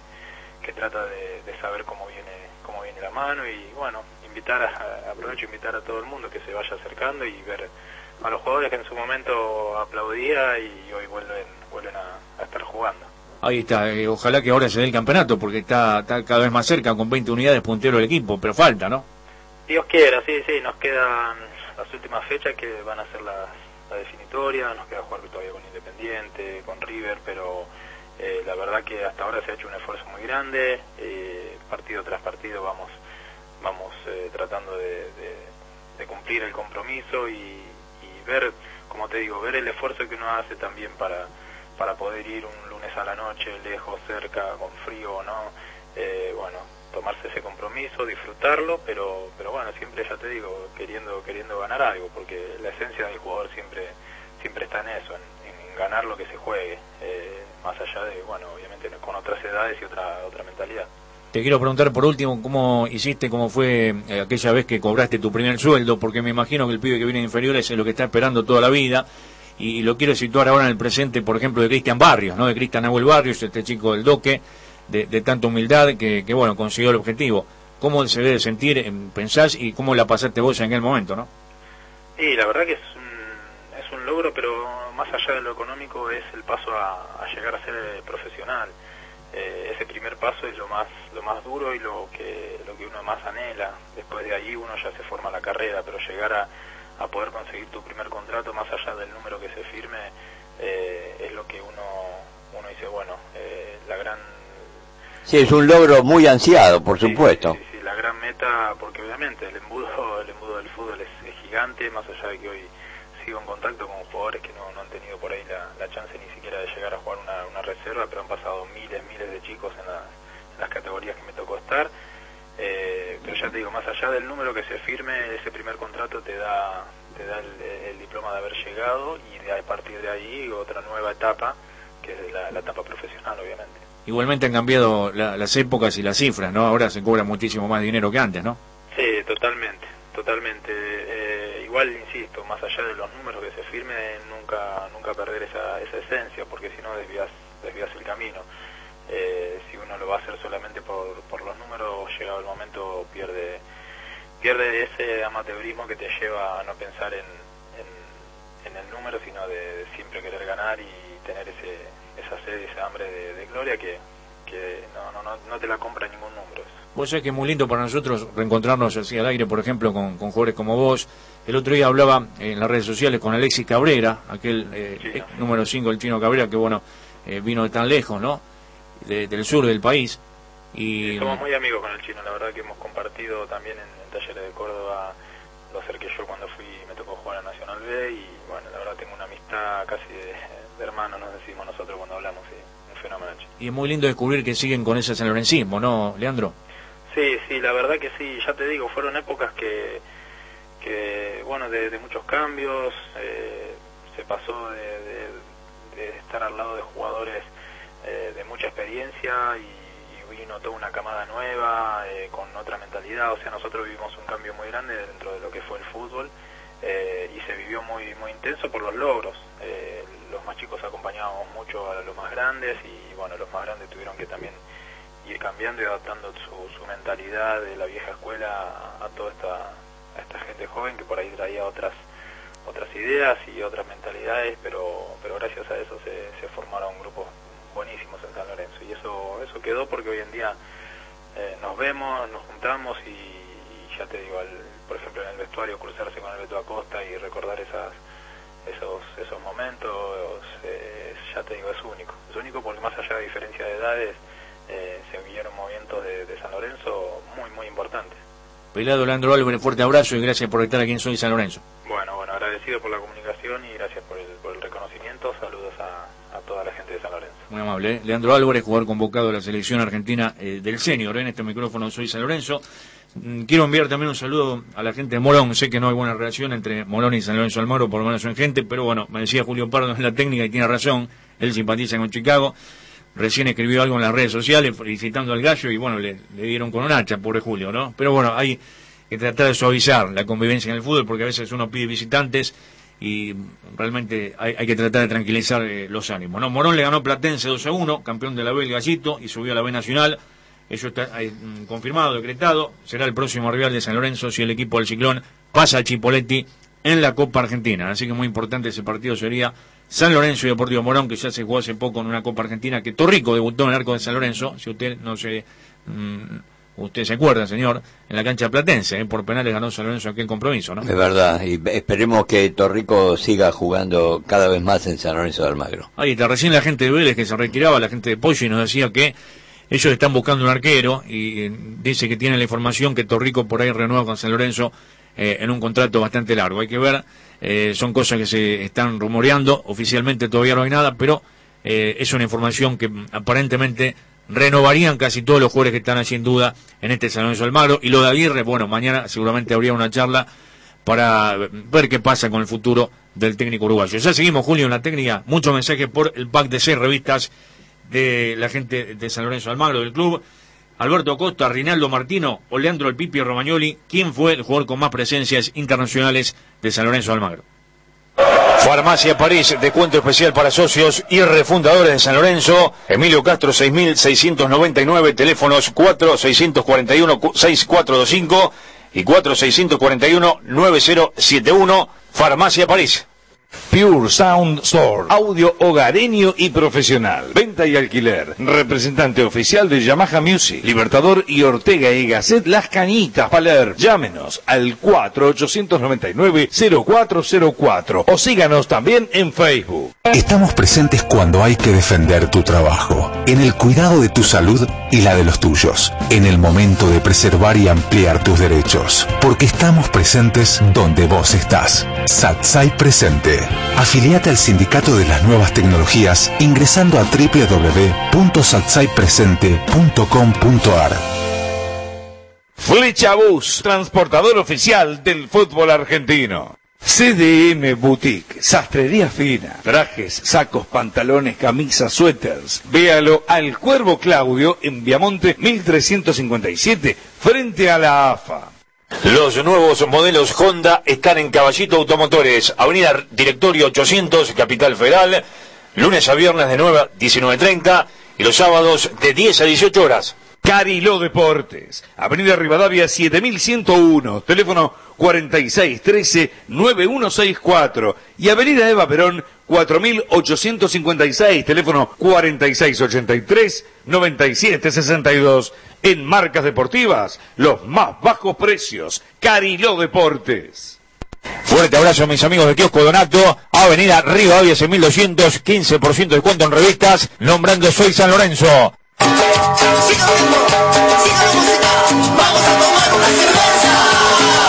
que trata de, saber cómo viene cómo viene la mano y bueno, invitar a, aprovecho invitar a todo el mundo que se vaya acercando y ver a los jugadores que en su momento aplaudía y hoy vuelven vuelven a, a estar jugando. Ahí está, eh, ojalá que ahora se dé el campeonato, porque está, está cada vez más cerca, con 20 unidades puntero el equipo, pero falta, ¿no? Dios quiera, sí, sí, nos quedan las últimas fechas que van a ser las, la definitoria, nos queda jugar todavía con Independiente, con River, pero eh, la verdad que hasta ahora se ha hecho un esfuerzo muy grande, eh, partido tras partido vamos vamos eh, tratando de, cumplir el compromiso y, y ver, como te digo, ver el esfuerzo que uno hace también para, para poder ir un lunes a la noche, lejos, cerca, con frío o no, eh, bueno, tomarse ese compromiso, disfrutarlo, pero, pero bueno, siempre ya te digo, queriendo, queriendo ganar algo, porque la esencia del jugador siempre, siempre está en eso, en, ganar lo que se juegue, eh, más allá de, bueno, obviamente con otras edades y otra, otra mentalidad. Te quiero preguntar por último cómo hiciste, cómo fue eh, aquella vez que cobraste tu primer sueldo, porque me imagino que el pibe que viene de inferiores es lo que está esperando toda la vida. Y lo quiero situar ahora en el presente, por ejemplo, de Cristian Barrios, ¿no? De Cristian Abuel Barrios, este chico del Doque, de, de tanta humildad que, que, bueno, consiguió el objetivo. ¿Cómo se debe sentir, eh, pensás, y cómo la pasaste vos en aquel momento, no? Sí, la verdad que es un, es un logro, pero más allá de lo económico es el paso a, llegar a ser eh, profesional. Eh, ese primer paso es lo más lo más duro y lo que lo que uno más anhela. Después de ahí uno ya se forma la carrera, pero llegar a, a poder conseguir tu primer contrato más allá del número que se firme eh, Sí, es un logro muy ansiado, por supuesto. Sí, la gran meta, porque obviamente el embudo, el embudo del fútbol es, es gigante, más allá de que hoy sigo en contacto con jugadores que no, no han tenido por ahí la, la chance ni siquiera de llegar a jugar una, una reserva, pero han pasado miles, miles de chicos en, la- en las categorías que me tocó estar. Eh, pero ya te digo, más allá del número que se firme, ese primer contrato te da te da el, el diploma de haber llegado y de, a partir de ahí otra nueva etapa, que es la, la etapa profesional, obviamente. Igualmente han cambiado la- las épocas y las cifras, ¿no? Ahora se cobra muchísimo más dinero que antes, ¿no? Sí, totalmente, totalmente. Eh, igual, insisto, más allá de los números que se firme, nunca nunca perder esa, esa esencia, porque si no desvías, desvías el camino. Eh, si uno lo va a hacer solamente por, por los números, llegado el momento pierde pierde ese amateurismo que te lleva a no pensar en, en, el número, sino de siempre querer ganar y tener ese, esa sed y esa hambre de, de gloria que, que no, no, no, no te la compra ningún número. Vos sabés que es muy lindo para nosotros reencontrarnos así al aire, por ejemplo, con, con jugadores como vos. El otro día hablaba en las redes sociales con Alexis Cabrera, aquel eh, número 5, el chino Cabrera, que bueno, eh, vino de tan lejos, ¿no? De- del sur del país. Y Somos muy amigos con el chino, la verdad que hemos compartido también en, en talleres de Córdoba, lo acerqué yo cuando fui, me tocó jugar a Nacional B y bueno, la verdad tengo una amistad casi de, de hermano, decimos nosotros cuando hablamos, y un fenómeno y es muy lindo descubrir que siguen con ese sanlorencismo, ¿no, Leandro? Sí, sí, la verdad que sí, ya te digo, fueron épocas que, que bueno, de, de muchos cambios, eh, se pasó de, de- de estar al lado de jugadores eh, de mucha experiencia y, y vino toda una camada nueva, eh, con otra mentalidad, o sea, nosotros vivimos un cambio muy grande dentro de lo que fue el fútbol eh, y se vivió muy, muy intenso por los logros. Eh, los más chicos acompañábamos mucho a los más grandes y bueno, los más grandes tuvieron que también ir cambiando y adaptando su, su mentalidad de la vieja escuela a, toda esta, a esta gente joven que por ahí traía otras otras ideas y otras mentalidades, pero pero gracias a eso se, se formaron grupos buenísimos en San Lorenzo. Y eso eso quedó porque hoy en día eh, nos vemos, nos juntamos y, ya te digo, al- por ejemplo en el vestuario cruzarse con el Beto Acosta y recordar esas esos, esos momentos, eh, ya te digo, es único. Es único porque más allá de diferencia de edades, eh, se vivieron movimientos de, San Lorenzo muy, muy importantes. Pelado Landro Alves, un fuerte abrazo y gracias por estar aquí en San Lorenzo. Bueno, bueno, agradecido por la comunicación y gracias por el, por el reconocimiento. Saludos a, a toda la gente de San Lorenzo. Muy amable. ¿eh? Leandro Álvarez, jugador convocado de la selección argentina eh, del senior. ¿eh? En este micrófono soy San Lorenzo. Mm, Quiero enviar también un saludo a la gente de Morón. Sé que no hay buena relación entre Morón y San Lorenzo Almagro, por lo menos en gente, pero bueno, me decía Julio Pardo en la técnica y tiene razón. Él simpatiza con Chicago. Recién escribió algo en las redes sociales felicitando al gallo y bueno, le dieron con un hacha, pobre Julio, ¿no? Pero bueno, hay que tratar de suavizar la convivencia en el fútbol porque a veces uno pide visitantes y realmente hay, que tratar de tranquilizar eh, los ánimos. No, Morón le ganó Platense 2 a 1, campeón de la B el Gallito y subió a la B Nacional. Eso está eh, confirmado, decretado. Será el próximo rival de San Lorenzo si el equipo del Ciclón pasa a Chipoletti en la Copa Argentina. Así que muy importante ese partido sería San Lorenzo y Deportivo Morón, que ya se jugó hace poco en una Copa Argentina, que Torrico debutó en el arco de San Lorenzo. Si usted no se... mm, Usted se acuerda, señor, en la cancha platense, ¿eh? por penales ganó San Lorenzo aquel compromiso, ¿no? Es verdad, y esperemos que Torrico siga jugando cada vez más en San Lorenzo de Almagro. Ahí está, recién la gente de Vélez que se retiraba, la gente de Pollo, y nos decía que ellos están buscando un arquero y eh, dice que tiene la información que Torrico por ahí renueva con San Lorenzo eh, en un contrato bastante largo. Hay que ver, eh, son cosas que se están rumoreando, oficialmente todavía no hay nada, pero eh, es una información que aparentemente renovarían casi todos los jugadores que están allí duda en este San Lorenzo Almagro. Y lo de Aguirre, bueno, mañana seguramente habría una charla para ver qué pasa con el futuro del técnico uruguayo. Ya seguimos, Julio, en la técnica. Muchos mensajes por el pack de seis revistas de la gente de San Lorenzo Almagro, del club. Alberto Costa, Rinaldo Martino o Leandro El Pipi Romagnoli. ¿Quién fue el jugador con más presencias internacionales de San Lorenzo Almagro? Farmacia París, descuento especial para socios y refundadores de San Lorenzo. Emilio Castro 6699, teléfonos 4641-6425 y 4641-9071. Farmacia París. Pure Sound Store. Audio hogareño y profesional. Venta y alquiler. Representante oficial de Yamaha Music. Libertador y Ortega y Gasset Las Cañitas, Paler. Llámenos al 4899-0404 o síganos también en Facebook. Estamos presentes cuando hay que defender tu trabajo, en el cuidado de tu salud y la de los tuyos, en el momento de preservar y ampliar tus derechos, porque estamos presentes donde vos estás. Satsai Presente. Afiliate al Sindicato de las Nuevas Tecnologías ingresando a www.satsaipresente.com.ar. Flecha Bus, transportador oficial del fútbol argentino. CDM Boutique, sastrería fina, trajes, sacos, pantalones, camisas, suéteres. Véalo al Cuervo Claudio en Viamonte 1357, frente a la AFA. Los nuevos modelos Honda están en Caballito Automotores, Avenida Directorio 800, Capital Federal, lunes a viernes de 9 a 19.30 y los sábados de 10 a 18 horas. Cariló Deportes, Avenida Rivadavia 7101, teléfono 4613-9164 y Avenida Eva Perón 4856, teléfono 4683-9762. En marcas deportivas, los más bajos precios. Cariló Deportes. Fuerte abrazo a mis amigos de Kiosco Donato, Avenida Rivadavia 1200, 15% de descuento en revistas, nombrando Soy San Lorenzo.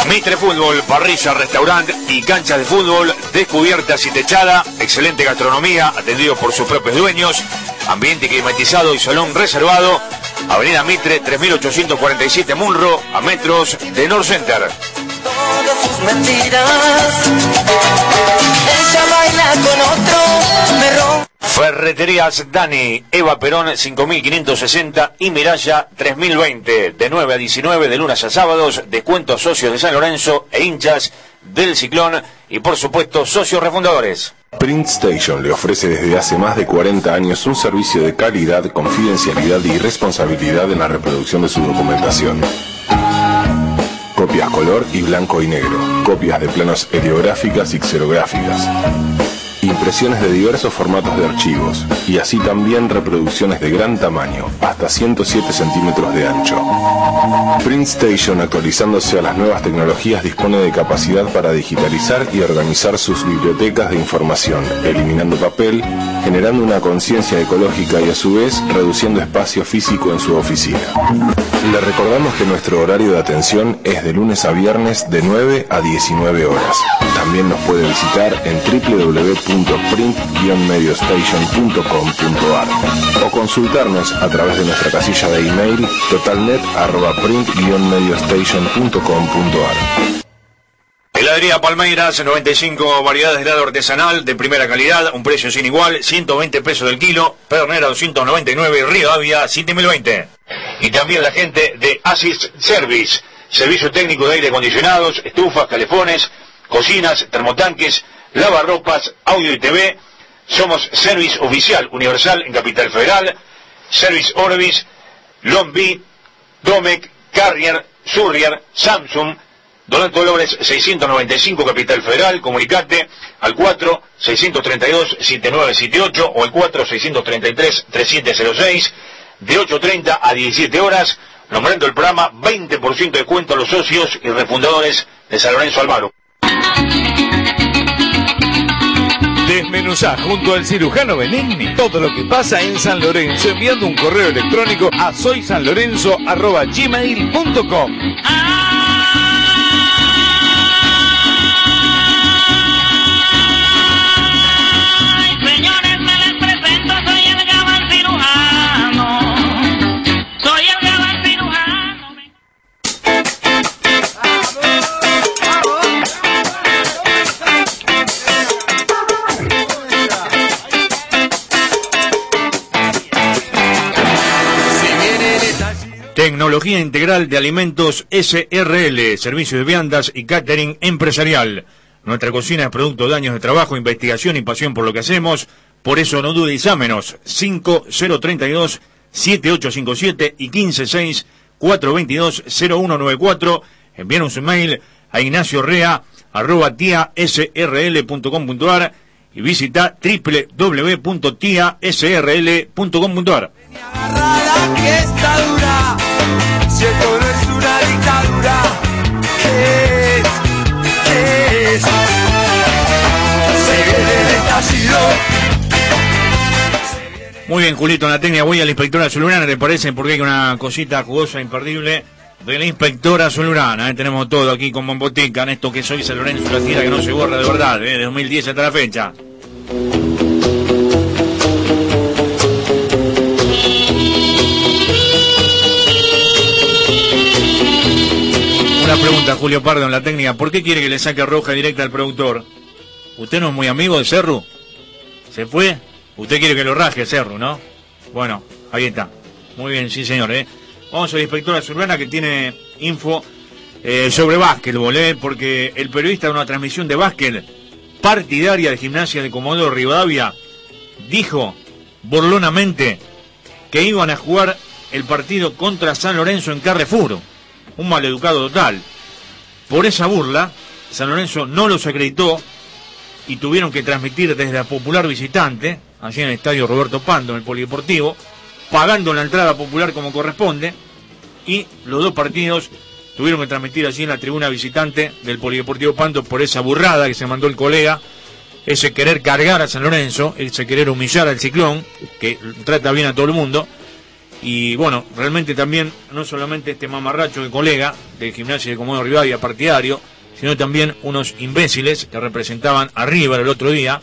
Mitre Fútbol, parrilla, restaurante y canchas de fútbol, descubiertas y techada, excelente gastronomía, atendido por sus propios dueños, ambiente climatizado y salón reservado, Avenida Mitre 3847 Munro, a metros de North Center. Todas sus mentiras. Ella baila con otro, me rompe. Ferreterías Dani, Eva Perón 5560 y Miralla 3020, de 9 a 19 de lunes a sábados, descuentos socios de San Lorenzo e hinchas del Ciclón y por supuesto socios refundadores. Print Station le ofrece desde hace más de 40 años un servicio de calidad, confidencialidad y responsabilidad en la reproducción de su documentación. Copias color y blanco y negro. Copias de planos heliográficas y xerográficas. Impresiones de diversos formatos de archivos y así también reproducciones de gran tamaño, hasta 107 centímetros de ancho. Print Station, actualizándose a las nuevas tecnologías, dispone de capacidad para digitalizar y organizar sus bibliotecas de información, eliminando papel, generando una conciencia ecológica y a su vez reduciendo espacio físico en su oficina. Le recordamos que nuestro horario de atención es de lunes a viernes de 9 a 19 horas. También nos puede visitar en www.print-mediostation.com.ar o consultarnos a través de nuestra casilla de email totalnet@print-mediostation.com.ar. Heladería Palmeiras, 95 variedades de helado artesanal de primera calidad, un precio sin igual, 120 pesos del kilo, Pedernera 299, Río Avia 7020. Y también la gente de Assist Service, servicio técnico de aire acondicionados, estufas, calefones, cocinas, termotanques, lavarropas, audio y TV. Somos Service Oficial Universal en Capital Federal, Service Orbis, Lombi, Domec, Carrier, Surrier, Samsung, Donato Dolores 695 Capital Federal, comunicate al 4 632 7978 o al 4 633 3706 de 8.30 a 17 horas, nombrando el programa 20% de cuento a los socios y refundadores de San Lorenzo Almaro. Desmenuzá junto al cirujano Benigni todo lo que pasa en San Lorenzo enviando un correo electrónico a soysanlorenzo.gmail.com Tecnología Integral de Alimentos SRL, Servicio de Viandas y Catering Empresarial. Nuestra cocina es producto de años de trabajo, investigación y pasión por lo que hacemos. Por eso no dude y llámenos 5032 7857 y 156 422 0194. Envíenos un mail a Ignacio Rea arroba tiasrl.com.ar y visita www.tiasrl.com.ar. Muy bien, Julito, en la técnica voy a la inspectora Zulurana, ¿te parece? Porque hay una cosita jugosa, imperdible de la inspectora Zulurana. ¿eh? Tenemos todo aquí con Bombotica, en esto que soy San Lorenzo, la tira que no se borra de verdad, ¿eh? de 2010 hasta la fecha. Una pregunta, Julio Pardo, en la técnica. ¿Por qué quiere que le saque roja directa al productor? ¿Usted no es muy amigo de Cerro? ¿Se fue? Usted quiere que lo raje Cerro, ¿no? Bueno, ahí está. Muy bien, sí señor, ¿eh? Vamos a la inspectora Zurbana que tiene info eh, sobre básquetbol, ¿eh? Porque el periodista de una transmisión de básquet partidaria de gimnasia de Comodoro Rivadavia dijo burlonamente que iban a jugar el partido contra San Lorenzo en Carrefour. Un maleducado total. Por esa burla, San Lorenzo no los acreditó y tuvieron que transmitir desde la popular visitante, allí en el estadio Roberto Pando, en el Polideportivo, pagando la entrada popular como corresponde, y los dos partidos tuvieron que transmitir allí en la tribuna visitante del Polideportivo Pando por esa burrada que se mandó el colega, ese querer cargar a San Lorenzo, ese querer humillar al ciclón, que trata bien a todo el mundo, y bueno, realmente también, no solamente este mamarracho de colega del gimnasio de Comodoro Rivadavia partidario, sino también unos imbéciles que representaban a River el otro día,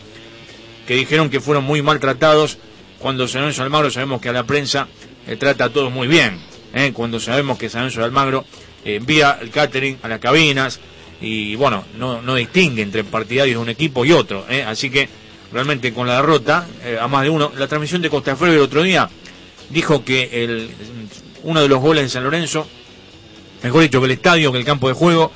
que dijeron que fueron muy maltratados cuando San Lorenzo Almagro sabemos que a la prensa le trata a todos muy bien, ¿eh? cuando sabemos que San Lorenzo Almagro envía el catering a las cabinas y bueno, no, no distingue entre partidarios de un equipo y otro, ¿eh? así que realmente con la derrota, eh, a más de uno, la transmisión de Costa Fuego el otro día dijo que el, uno de los goles de San Lorenzo, mejor dicho que el estadio, que el campo de juego,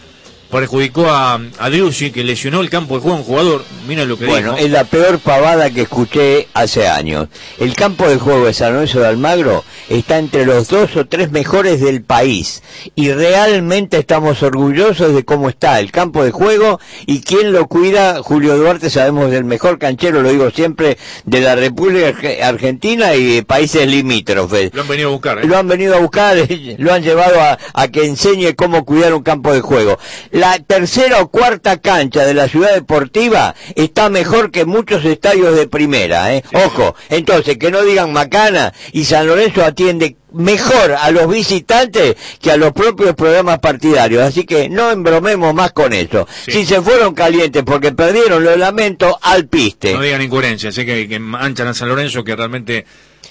perjudicó a, a Driussi, que lesionó el campo de juego a un jugador. Mira lo que Bueno, dijo. es la peor pavada que escuché hace años. El campo de juego de San Lorenzo de Almagro está entre los dos o tres mejores del país. Y realmente estamos orgullosos de cómo está el campo de juego y quién lo cuida. Julio Duarte, sabemos del mejor canchero, lo digo siempre, de la República Arge- Argentina y de países limítrofes. Lo han venido a buscar, ¿eh? Lo han venido a buscar, lo han llevado a, a que enseñe cómo cuidar un campo de juego. La tercera o cuarta cancha de la ciudad deportiva está mejor que muchos estadios de primera, ¿eh? Ojo, entonces que no digan Macana y San Lorenzo atiende mejor a los visitantes que a los propios programas partidarios. Así que no embromemos más con eso. Si se fueron calientes porque perdieron, lo lamento al piste. No digan incoherencias, sé que, que manchan a San Lorenzo, que realmente...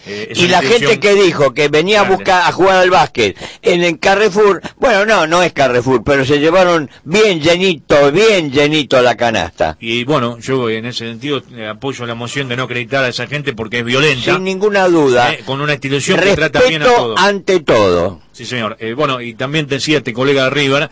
eh, Y la gente que dijo que venía a buscar a jugar al básquet en el Carrefour, bueno, no, no es Carrefour, pero se llevaron bien llenito, bien llenito la canasta. Y bueno, yo en ese sentido eh, apoyo la moción de no acreditar a esa gente porque es violenta. Sin ninguna duda. eh, con una institución que trata bien a todos. ante todo. Sí, señor. Eh, bueno, y también decía este colega de River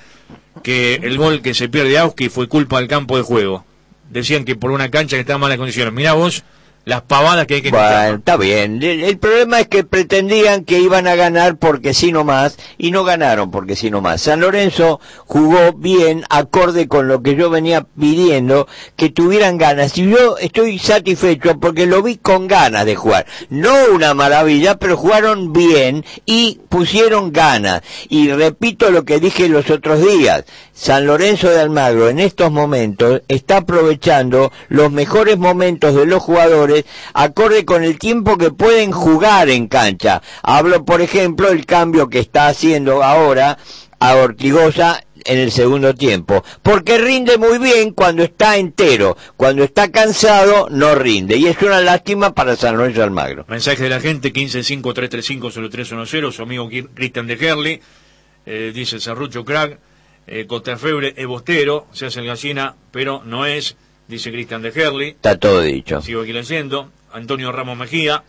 que el gol que se pierde Auski fue culpa del campo de juego. Decían que por una cancha que estaba en malas condiciones. Mirá vos las pavadas que hay que Bueno, escuchar. está bien. El, el problema es que pretendían que iban a ganar porque sí nomás y no ganaron porque sí nomás. San Lorenzo jugó bien, acorde con lo que yo venía pidiendo, que tuvieran ganas. Y yo estoy satisfecho porque lo vi con ganas de jugar. No una maravilla, pero jugaron bien y pusieron ganas. Y repito lo que dije los otros días. San Lorenzo de Almagro en estos momentos está aprovechando los mejores momentos de los jugadores acorde con el tiempo que pueden jugar en cancha. Hablo, por ejemplo, el cambio que está haciendo ahora a Ortigosa en el segundo tiempo, porque rinde muy bien cuando está entero, cuando está cansado no rinde, y es una lástima para San Lorenzo de Almagro. Mensaje de la gente, 1553350310, su amigo Cristian de Gerli, eh, dice Serrucho Crack, eh, Costafebre es bostero, se hace el gallina, pero no es, dice Cristian de Gerli. Está todo dicho. Sigo aquí leyendo. Antonio Ramos Mejía.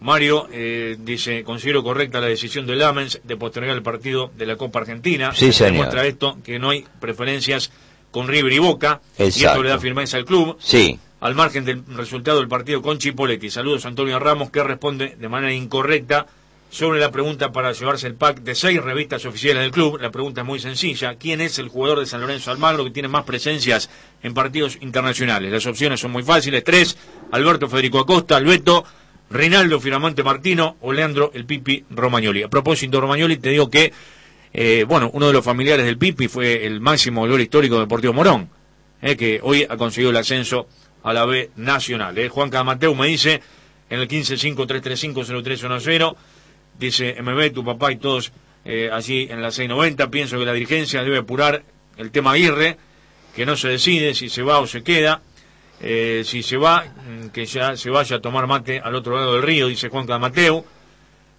Mario eh, dice, considero correcta la decisión de Lamens de postergar el partido de la Copa Argentina. Sí, señor. Demuestra esto que no hay preferencias con River y Boca. Y esto Exacto. le da firmeza al club. Sí. Al margen del resultado del partido con Chipoletti. Saludos a Antonio Ramos que responde de manera incorrecta sobre la pregunta para llevarse el pack de seis revistas oficiales del club. La pregunta es muy sencilla. ¿Quién es el jugador de San Lorenzo Almagro que tiene más presencias en partidos internacionales? Las opciones son muy fáciles. Tres, Alberto Federico Acosta, Albeto, Rinaldo Firamante Martino o Leandro el Pipi Romagnoli. A propósito de Romagnoli, te digo que, eh, bueno, uno de los familiares del Pipi fue el máximo goleador histórico de Deportivo Morón, eh, que hoy ha conseguido el ascenso a la B Nacional. Eh. Juan Camateu me dice en el 1553350310, dice MB, tu papá y todos eh, allí en la 690, pienso que la dirigencia debe apurar el tema Aguirre, que no se decide si se va o se queda. Eh, si se va, mm, que ya se vaya a tomar mate al otro lado del río, dice Juan Camateu.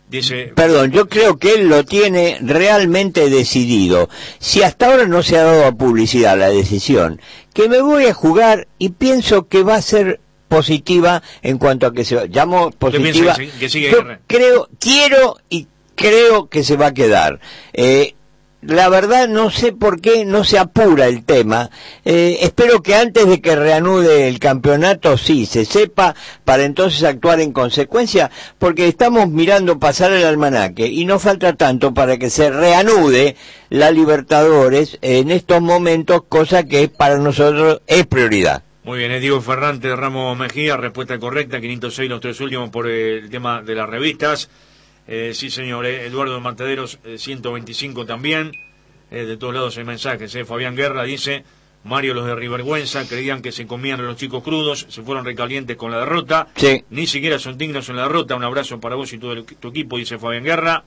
Dice, Perdón, yo creo que él lo tiene realmente decidido. Si hasta ahora no se ha dado a publicidad la decisión, que me voy a jugar y pienso que va a ser positiva en cuanto a que se va. Llamo positiva. que sigue yo creo, quiero y creo que se va a quedar. Eh, la verdad no sé por qué no se apura el tema. Eh, espero que antes de que reanude el campeonato sí se sepa para entonces actuar en consecuencia, porque estamos mirando pasar el almanaque y no falta tanto para que se reanude la Libertadores en estos momentos, cosa que para nosotros es prioridad. Muy bien, es Diego Ferrante de Ramos Mejía, respuesta correcta, 506 los tres últimos por el tema de las revistas. Eh, sí, señor, eh, Eduardo Mataderos, eh, 125 también. Eh, de todos lados hay mensajes. Eh. Fabián Guerra dice, Mario, los de Rivergüenza creían que se comían a los chicos crudos, se fueron recalientes con la derrota. Sí. Ni siquiera son dignos en la derrota. Un abrazo para vos y todo el- tu equipo, dice Fabián Guerra.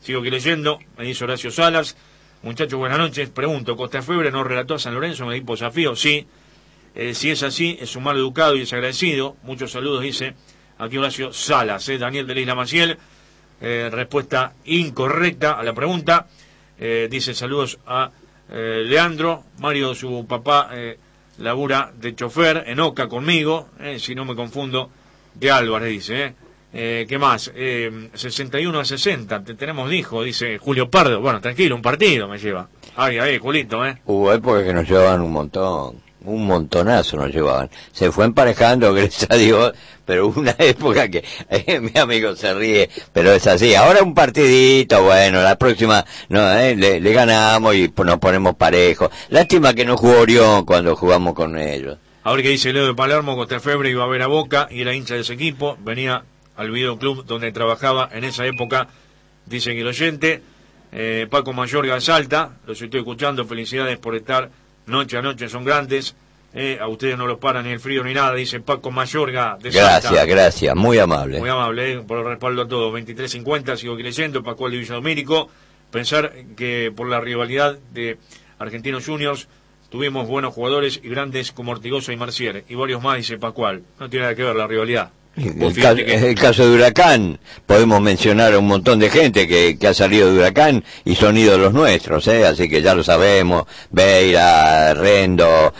Sigo aquí leyendo, me dice Horacio Salas. Muchachos, buenas noches. Pregunto, ¿Costa Febre no relató a San Lorenzo en el equipo desafío? Sí. Eh, si es así, es un mal educado y desagradecido. Muchos saludos, dice aquí Horacio Salas. eh, Daniel de la Isla Maciel. Eh, respuesta incorrecta a la pregunta. Eh, dice saludos a eh, Leandro. Mario, su papá, labura de chofer en Oca conmigo. si no me confundo, de Álvarez, dice. ¿Qué más? Eh, 61 a 60. Te tenemos, dijo, dice Julio Pardo. Bueno, tranquilo, un partido me lleva. Ay, ay, culito, ¿eh? Hubo épocas que nos llevaban un montón, un montonazo nos llevaban. Se fue emparejando, gracias a Dios, pero una época que eh, mi amigo se ríe, pero es así. Ahora un partidito, bueno, la próxima no, eh, le, ganamos y nos ponemos parejos. Lástima que no jugó Orión cuando jugamos con ellos. Ahora que dice Leo de Palermo, Febre iba a ver a Boca y era hincha de ese equipo, venía al videoclub donde trabajaba en esa época, dice que el oyente, eh, Paco Mayorga Salta, los estoy escuchando, felicidades por estar noche a noche, son grandes, eh, a ustedes no los para ni el frío ni nada, dice Paco Mayorga de. Gracias, gracias, muy amable. Muy amable, eh, por el respaldo a todos. 23.50, sigo creyendo, Paco de Villadomínico. Pensar que por la rivalidad de Argentinos Juniors tuvimos buenos jugadores y grandes como Ortigosa y Marcier, y varios más, dice Pascual. No tiene nada que ver la rivalidad. El, ca- el caso de Huracán, podemos mencionar a un montón de gente que, que ha salido de Huracán y son ídolos nuestros, ¿eh? así que ya lo sabemos, Beira, Rendo,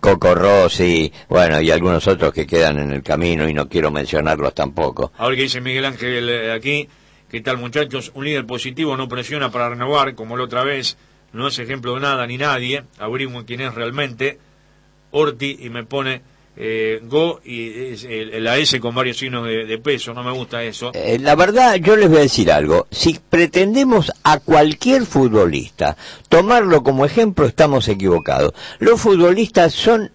Coco Rossi, bueno, y algunos otros que quedan en el camino y no quiero mencionarlos tampoco. Ahora que dice Miguel Ángel eh, aquí, ¿qué tal muchachos? Un líder positivo no presiona para renovar, como la otra vez, no es ejemplo de nada ni nadie, averiguo quién es realmente, Orti y me pone eh, Go y el- la S con varios signos de, de peso, no me gusta eso. Eh, la verdad, yo les voy a decir algo. Si pretendemos a cualquier futbolista tomarlo como ejemplo, estamos equivocados. Los futbolistas son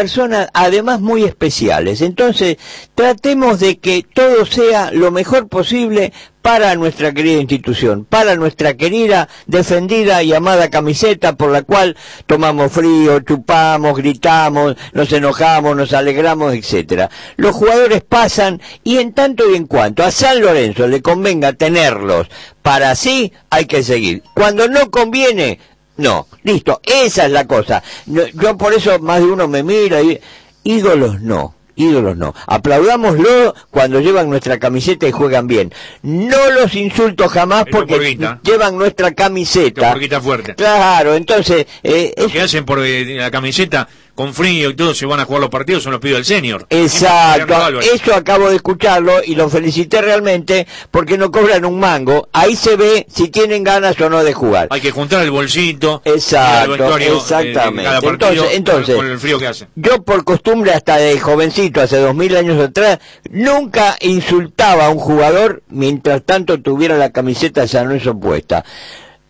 personas además muy especiales. Entonces, tratemos de que todo sea lo mejor posible para nuestra querida institución, para nuestra querida, defendida y amada camiseta por la cual tomamos frío, chupamos, gritamos, nos enojamos, nos alegramos, etcétera. Los jugadores pasan y en tanto y en cuanto a San Lorenzo le convenga tenerlos para así, hay que seguir. Cuando no conviene, no, listo, esa es la cosa. No, yo por eso más de uno me mira y ídolos no, ídolos no. Aplaudámoslo cuando llevan nuestra camiseta y juegan bien. No los insulto jamás porque llevan nuestra camiseta. Fuerte. Claro, entonces eh, Lo es- que hacen por eh, la camiseta con frío y todo, se van a jugar los partidos, son los pibes del senior. Exacto, eso acabo de escucharlo y lo felicité realmente porque no cobran un mango. Ahí se ve si tienen ganas o no de jugar. Hay que juntar el bolsito. Exacto, el eh, exactamente. cada partido Entonces- entonces- con el frío que hace. Yo por costumbre hasta de jovencito, hace dos mil años atrás, nunca insultaba a un jugador mientras tanto tuviera la camiseta de San Lorenzo puesta.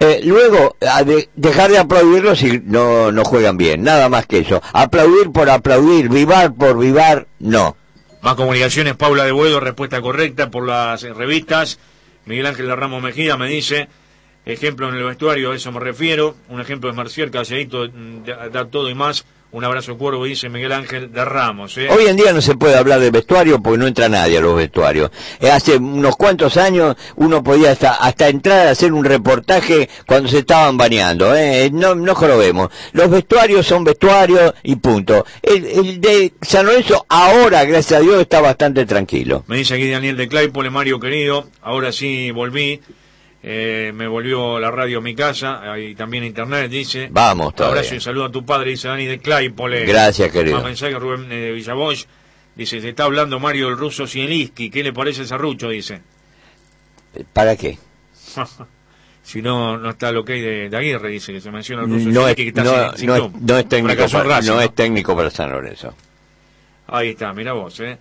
Eh, luego, dejar de aplaudirlos si no, no juegan bien, nada más que eso. Aplaudir por aplaudir, vivar por vivar, no. Más comunicaciones, Paula de Buedo, respuesta correcta por las eh, revistas. Miguel Ángel Ramos Mejía me dice, ejemplo en el vestuario, a eso me refiero. Un ejemplo es Marcial, calladito, mm, da todo y más. Un abrazo cuervo, dice Miguel Ángel de Ramos. ¿eh? Hoy en día no se puede hablar de vestuario porque no entra nadie a los vestuarios. Eh, hace unos cuantos años uno podía hasta, hasta entrar a hacer un reportaje cuando se estaban bañando. ¿eh? No, no jorobemos. Los vestuarios son vestuarios y punto. El, el de San Lorenzo ahora, gracias a Dios, está bastante tranquilo. Me dice aquí Daniel de Claypole, Mario querido, ahora sí volví, eh, me volvió la radio a mi casa y también internet, dice. Vamos todavía. Abrazo y saludo a tu padre, dice Dani de Claypole. Gracias, querido. Más mensaje Rubén eh, de Villavoz, dice, se está hablando Mario del ruso Sieliski, ¿qué le parece ese arrucho? Dice. ¿Para qué? si no, no está lo que hay de, de Aguirre, dice, que se menciona el ruso No es, que está no, sin- sin no es- no es técnico para, Racing, ¿no? es técnico para San Lorenzo. Ahí está, mira vos, ¿eh?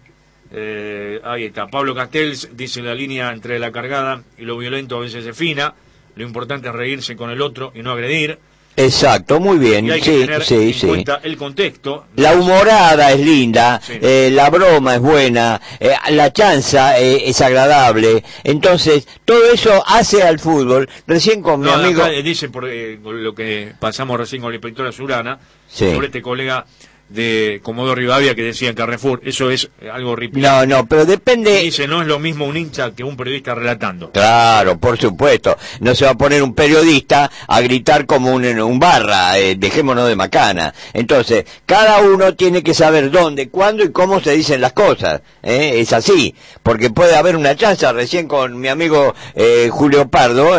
Eh, ahí está. Pablo Castells dice la línea entre la cargada y lo violento a veces es fina. Lo importante es reírse con el otro y no agredir. Exacto, muy bien. Y hay que Sí, tener sí, en sí. cuenta el contexto. La humorada es linda, eh, la broma es buena, eh, la chanza eh, es agradable. Entonces, todo eso hace al fútbol. Recién con mi amigo... dice por eh, lo que pasamos recién con la inspectora Surana, sobre este colega de Comodoro Rivadavia que decía en Carrefour, eso es eh, algo horrible. No, no, pero depende... Dice, no es lo mismo un hincha que un periodista relatando. Claro, por supuesto. No se va a poner un periodista a gritar como un, un barra, eh, dejémonos de macana. Entonces, cada uno tiene que saber dónde, cuándo y cómo se dicen las cosas. ¿eh? Es así, porque puede haber una chanza. Recién con mi amigo eh, Julio Pardo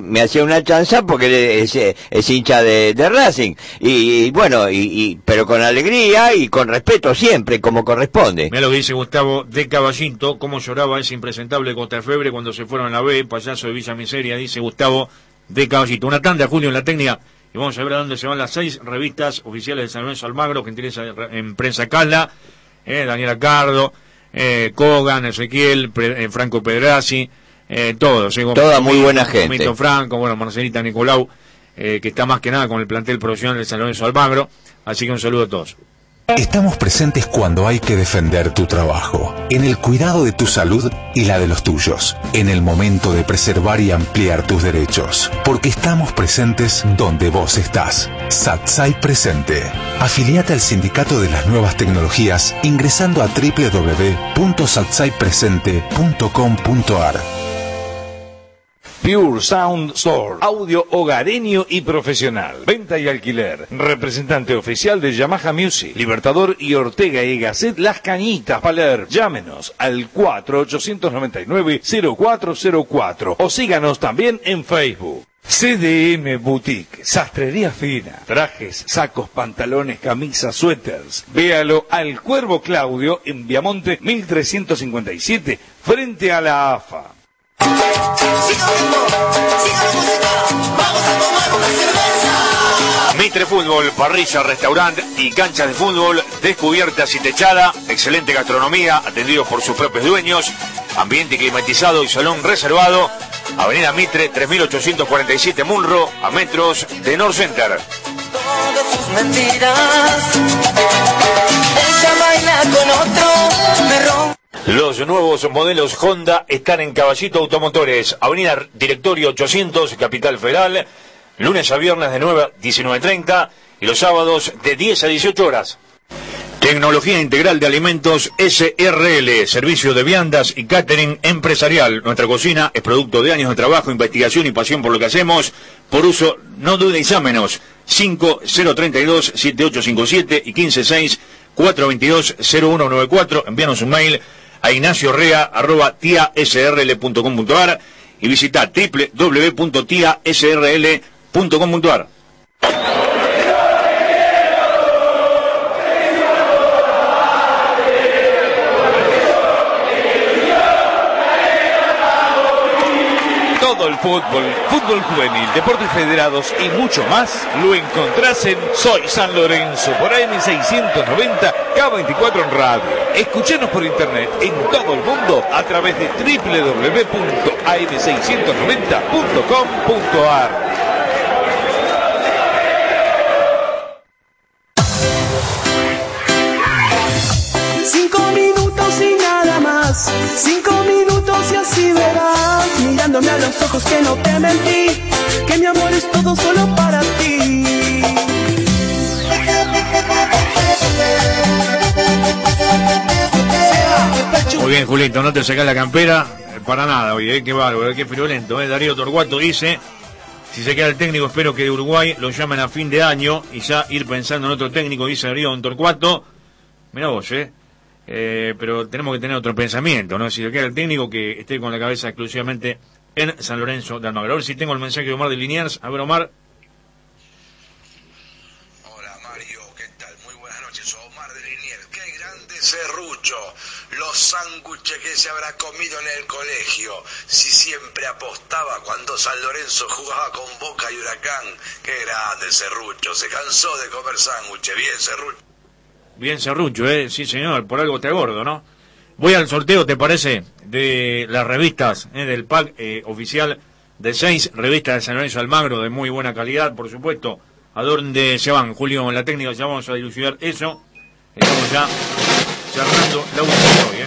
me hacía una chanza porque es, es hincha de, de Racing. Y, y bueno, y, y- pero con alegría y con respeto siempre, como corresponde. Mira lo que dice Gustavo de Caballito, cómo lloraba ese impresentable Costa Febre cuando se fueron a la B, payaso de Villa Miseria, dice Gustavo de Caballito. Una tanda, Julio, en la técnica. Y vamos a ver a dónde se van las seis revistas oficiales de San Lorenzo Almagro, que interesa en prensa Cala, eh, Daniela Cardo, eh, Kogan, Ezequiel, Pre- eh, Franco Pedrazzi, eh, todos. Toda muy buena gente. Franco, bueno, Marcelita Nicolau, eh, que está más que nada con el plantel profesional de San Lorenzo Almagro. Así que un saludo a todos. Estamos presentes cuando hay que defender tu trabajo, en el cuidado de tu salud y la de los tuyos, en el momento de preservar y ampliar tus derechos, porque estamos presentes donde vos estás. Satsai Presente. Afiliate al Sindicato de las Nuevas Tecnologías ingresando a www.satsaipresente.com.ar. Pure Sound Store, audio hogareño y profesional, venta y alquiler, representante oficial de Yamaha Music, Libertador y Ortega y Gasset Las Cañitas, Paler. Llámenos al 4899-0404 o síganos también en Facebook. CDM Boutique, sastrería fina, trajes, sacos, pantalones, camisas, suéteres. Véalo al Cuervo Claudio en Viamonte 1357, frente a la AFA. Mitre Fútbol, parrilla, restaurante y canchas de fútbol descubiertas y techada, excelente gastronomía, atendidos por sus propios dueños, ambiente climatizado y salón reservado, Avenida Mitre 3847 Munro, a metros de North Center. mentiras. Ella baila con otro. Los nuevos modelos Honda están en Caballito Automotores, Avenida Directorio 800, Capital Federal, lunes a viernes de 9 a 19.30 y los sábados de 10 a 18 horas. Tecnología Integral de Alimentos SRL, servicio de viandas y catering empresarial. Nuestra cocina es producto de años de trabajo, investigación y pasión por lo que hacemos. Por uso, no dude y llámenos. 5032-7857 y 156-422-0194. Envíanos un mail a ignaciorea.tiasrl.com.ar y visita www.tiasrl.com.ar. fútbol, fútbol juvenil, deportes federados y mucho más lo encontrás en Soy San Lorenzo por AM690 K24 en radio. Escuchanos por internet en todo el mundo a través de www.am690.com.ar. más. Cinco minutos y así verás. Mirándome a los ojos que no te mentí. Que mi amor es todo solo para ti. Muy bien, Julito, no te sacas la campera eh, para nada, oye, eh, qué bárbaro, eh, qué friolento. Eh. Darío Torguato dice, si se queda el técnico, espero que de Uruguay lo llamen a fin de año y ya ir pensando en otro técnico, dice Darío Torcuato. Mira vos, eh. Eh, pero tenemos que tener otro pensamiento, ¿no? Si se queda el técnico, que esté con la cabeza exclusivamente en San Lorenzo de Almagro. A ver si tengo el mensaje de Omar de Liniers. A ver, Omar. Serrucho, los sándwiches que se habrá comido en el colegio, si siempre apostaba cuando San Lorenzo jugaba con Boca y Huracán, qué grande Serrucho, se cansó de comer sándwiches, bien Serrucho. Bien, Serrucho, ¿eh? Sí, señor, por algo te gordo, ¿no? Voy al sorteo, ¿te parece? De las revistas, ¿eh? del pack eh, oficial de seis revistas de San Lorenzo Almagro, de muy buena calidad, por supuesto. ¿A dónde se van, Julio? En la técnica ya vamos a dilucidar eso. Estamos ya cerrando la última hoy, ¿eh?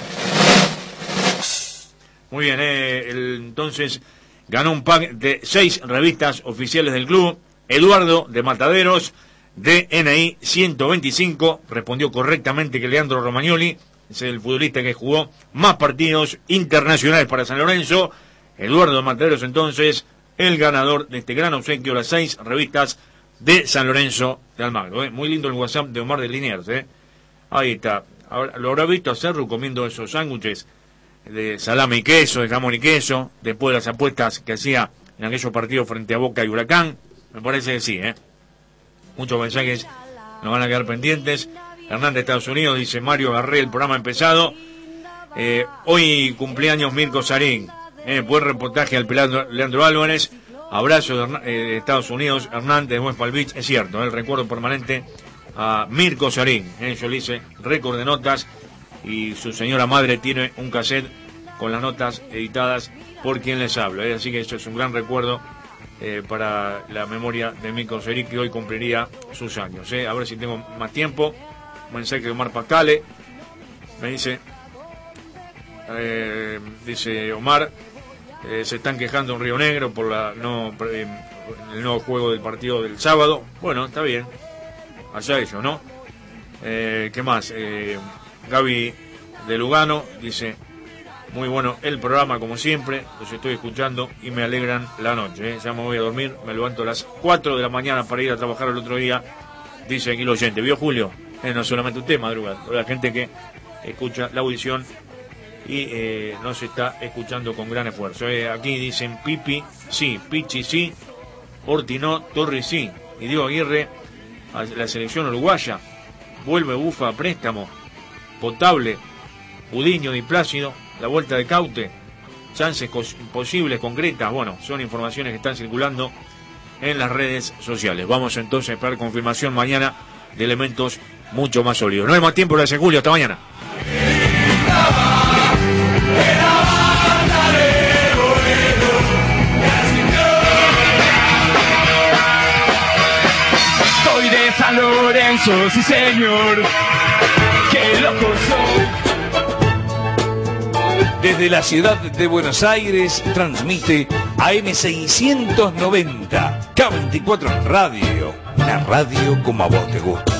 Muy bien, ¿eh? Entonces ganó un pack de seis revistas oficiales del club. Eduardo de Mataderos, DNI 125, respondió correctamente que Leandro Romagnoli es el futbolista que jugó más partidos internacionales para San Lorenzo. Eduardo de Mataderos, entonces, el ganador de este gran obsequio, las seis revistas de San Lorenzo de Almagro. ¿eh? Muy lindo el WhatsApp de Omar de Liniers. ¿eh? Ahí está. Lo habrá visto a Cerro comiendo esos sándwiches de salame y queso, de jamón y queso, después de las apuestas que hacía en aquellos partidos frente a Boca y Huracán. Me parece que sí, ¿eh? Muchos mensajes nos van a quedar pendientes. Hernández de Estados Unidos dice Mario Garré, el programa empezado. Eh, hoy cumpleaños Mirko Sarín. Eh, buen reportaje al pelado Leandro Álvarez. Abrazo de, eh, Estados Unidos, Hernández de West Palm. Es cierto, el recuerdo permanente a Mirko Sarín. Eh, yo le hice récord de notas y su señora madre tiene un cassette con las notas editadas por quien les habla. eh. Así que eso es un gran recuerdo eh, para la memoria de Mirko Sarín que hoy cumpliría sus años. eh. A ver si tengo más tiempo. Mensaje de Omar Pascale. Me dice, eh, dice Omar, eh, se están quejando en Río Negro por el nuevo juego del partido del sábado. Bueno, está bien. Allá ellos, ¿no? ¿Qué más? Gaby de Lugano dice, muy bueno el programa como siempre, los estoy escuchando y me alegran la noche. ¿eh? Ya me voy a dormir, me levanto a las 4 de la mañana para ir a trabajar el otro día, dice aquí el oyente. ¿Vio Julio? Eh, no solamente usted madruga, la gente que escucha la audición y eh, nos está escuchando con gran esfuerzo. Eh, aquí dicen Pipi, sí, Pichi, sí, Orti no, Torri, sí. Y Diego Aguirre, a la selección uruguaya, vuelve Bufa a préstamo, potable, Udiño Di Plácido, la vuelta de Caute, chances posibles, concretas, bueno, son informaciones que están circulando en las redes sociales. Vamos entonces a esperar confirmación mañana de elementos mucho más sólidos. No hay más tiempo, gracias Julio, hasta mañana. Soy de San Lorenzo, sí señor. Qué loco soy. Desde la ciudad de Buenos Aires transmite AM690 K24 Radio, la radio como a vos te gusta.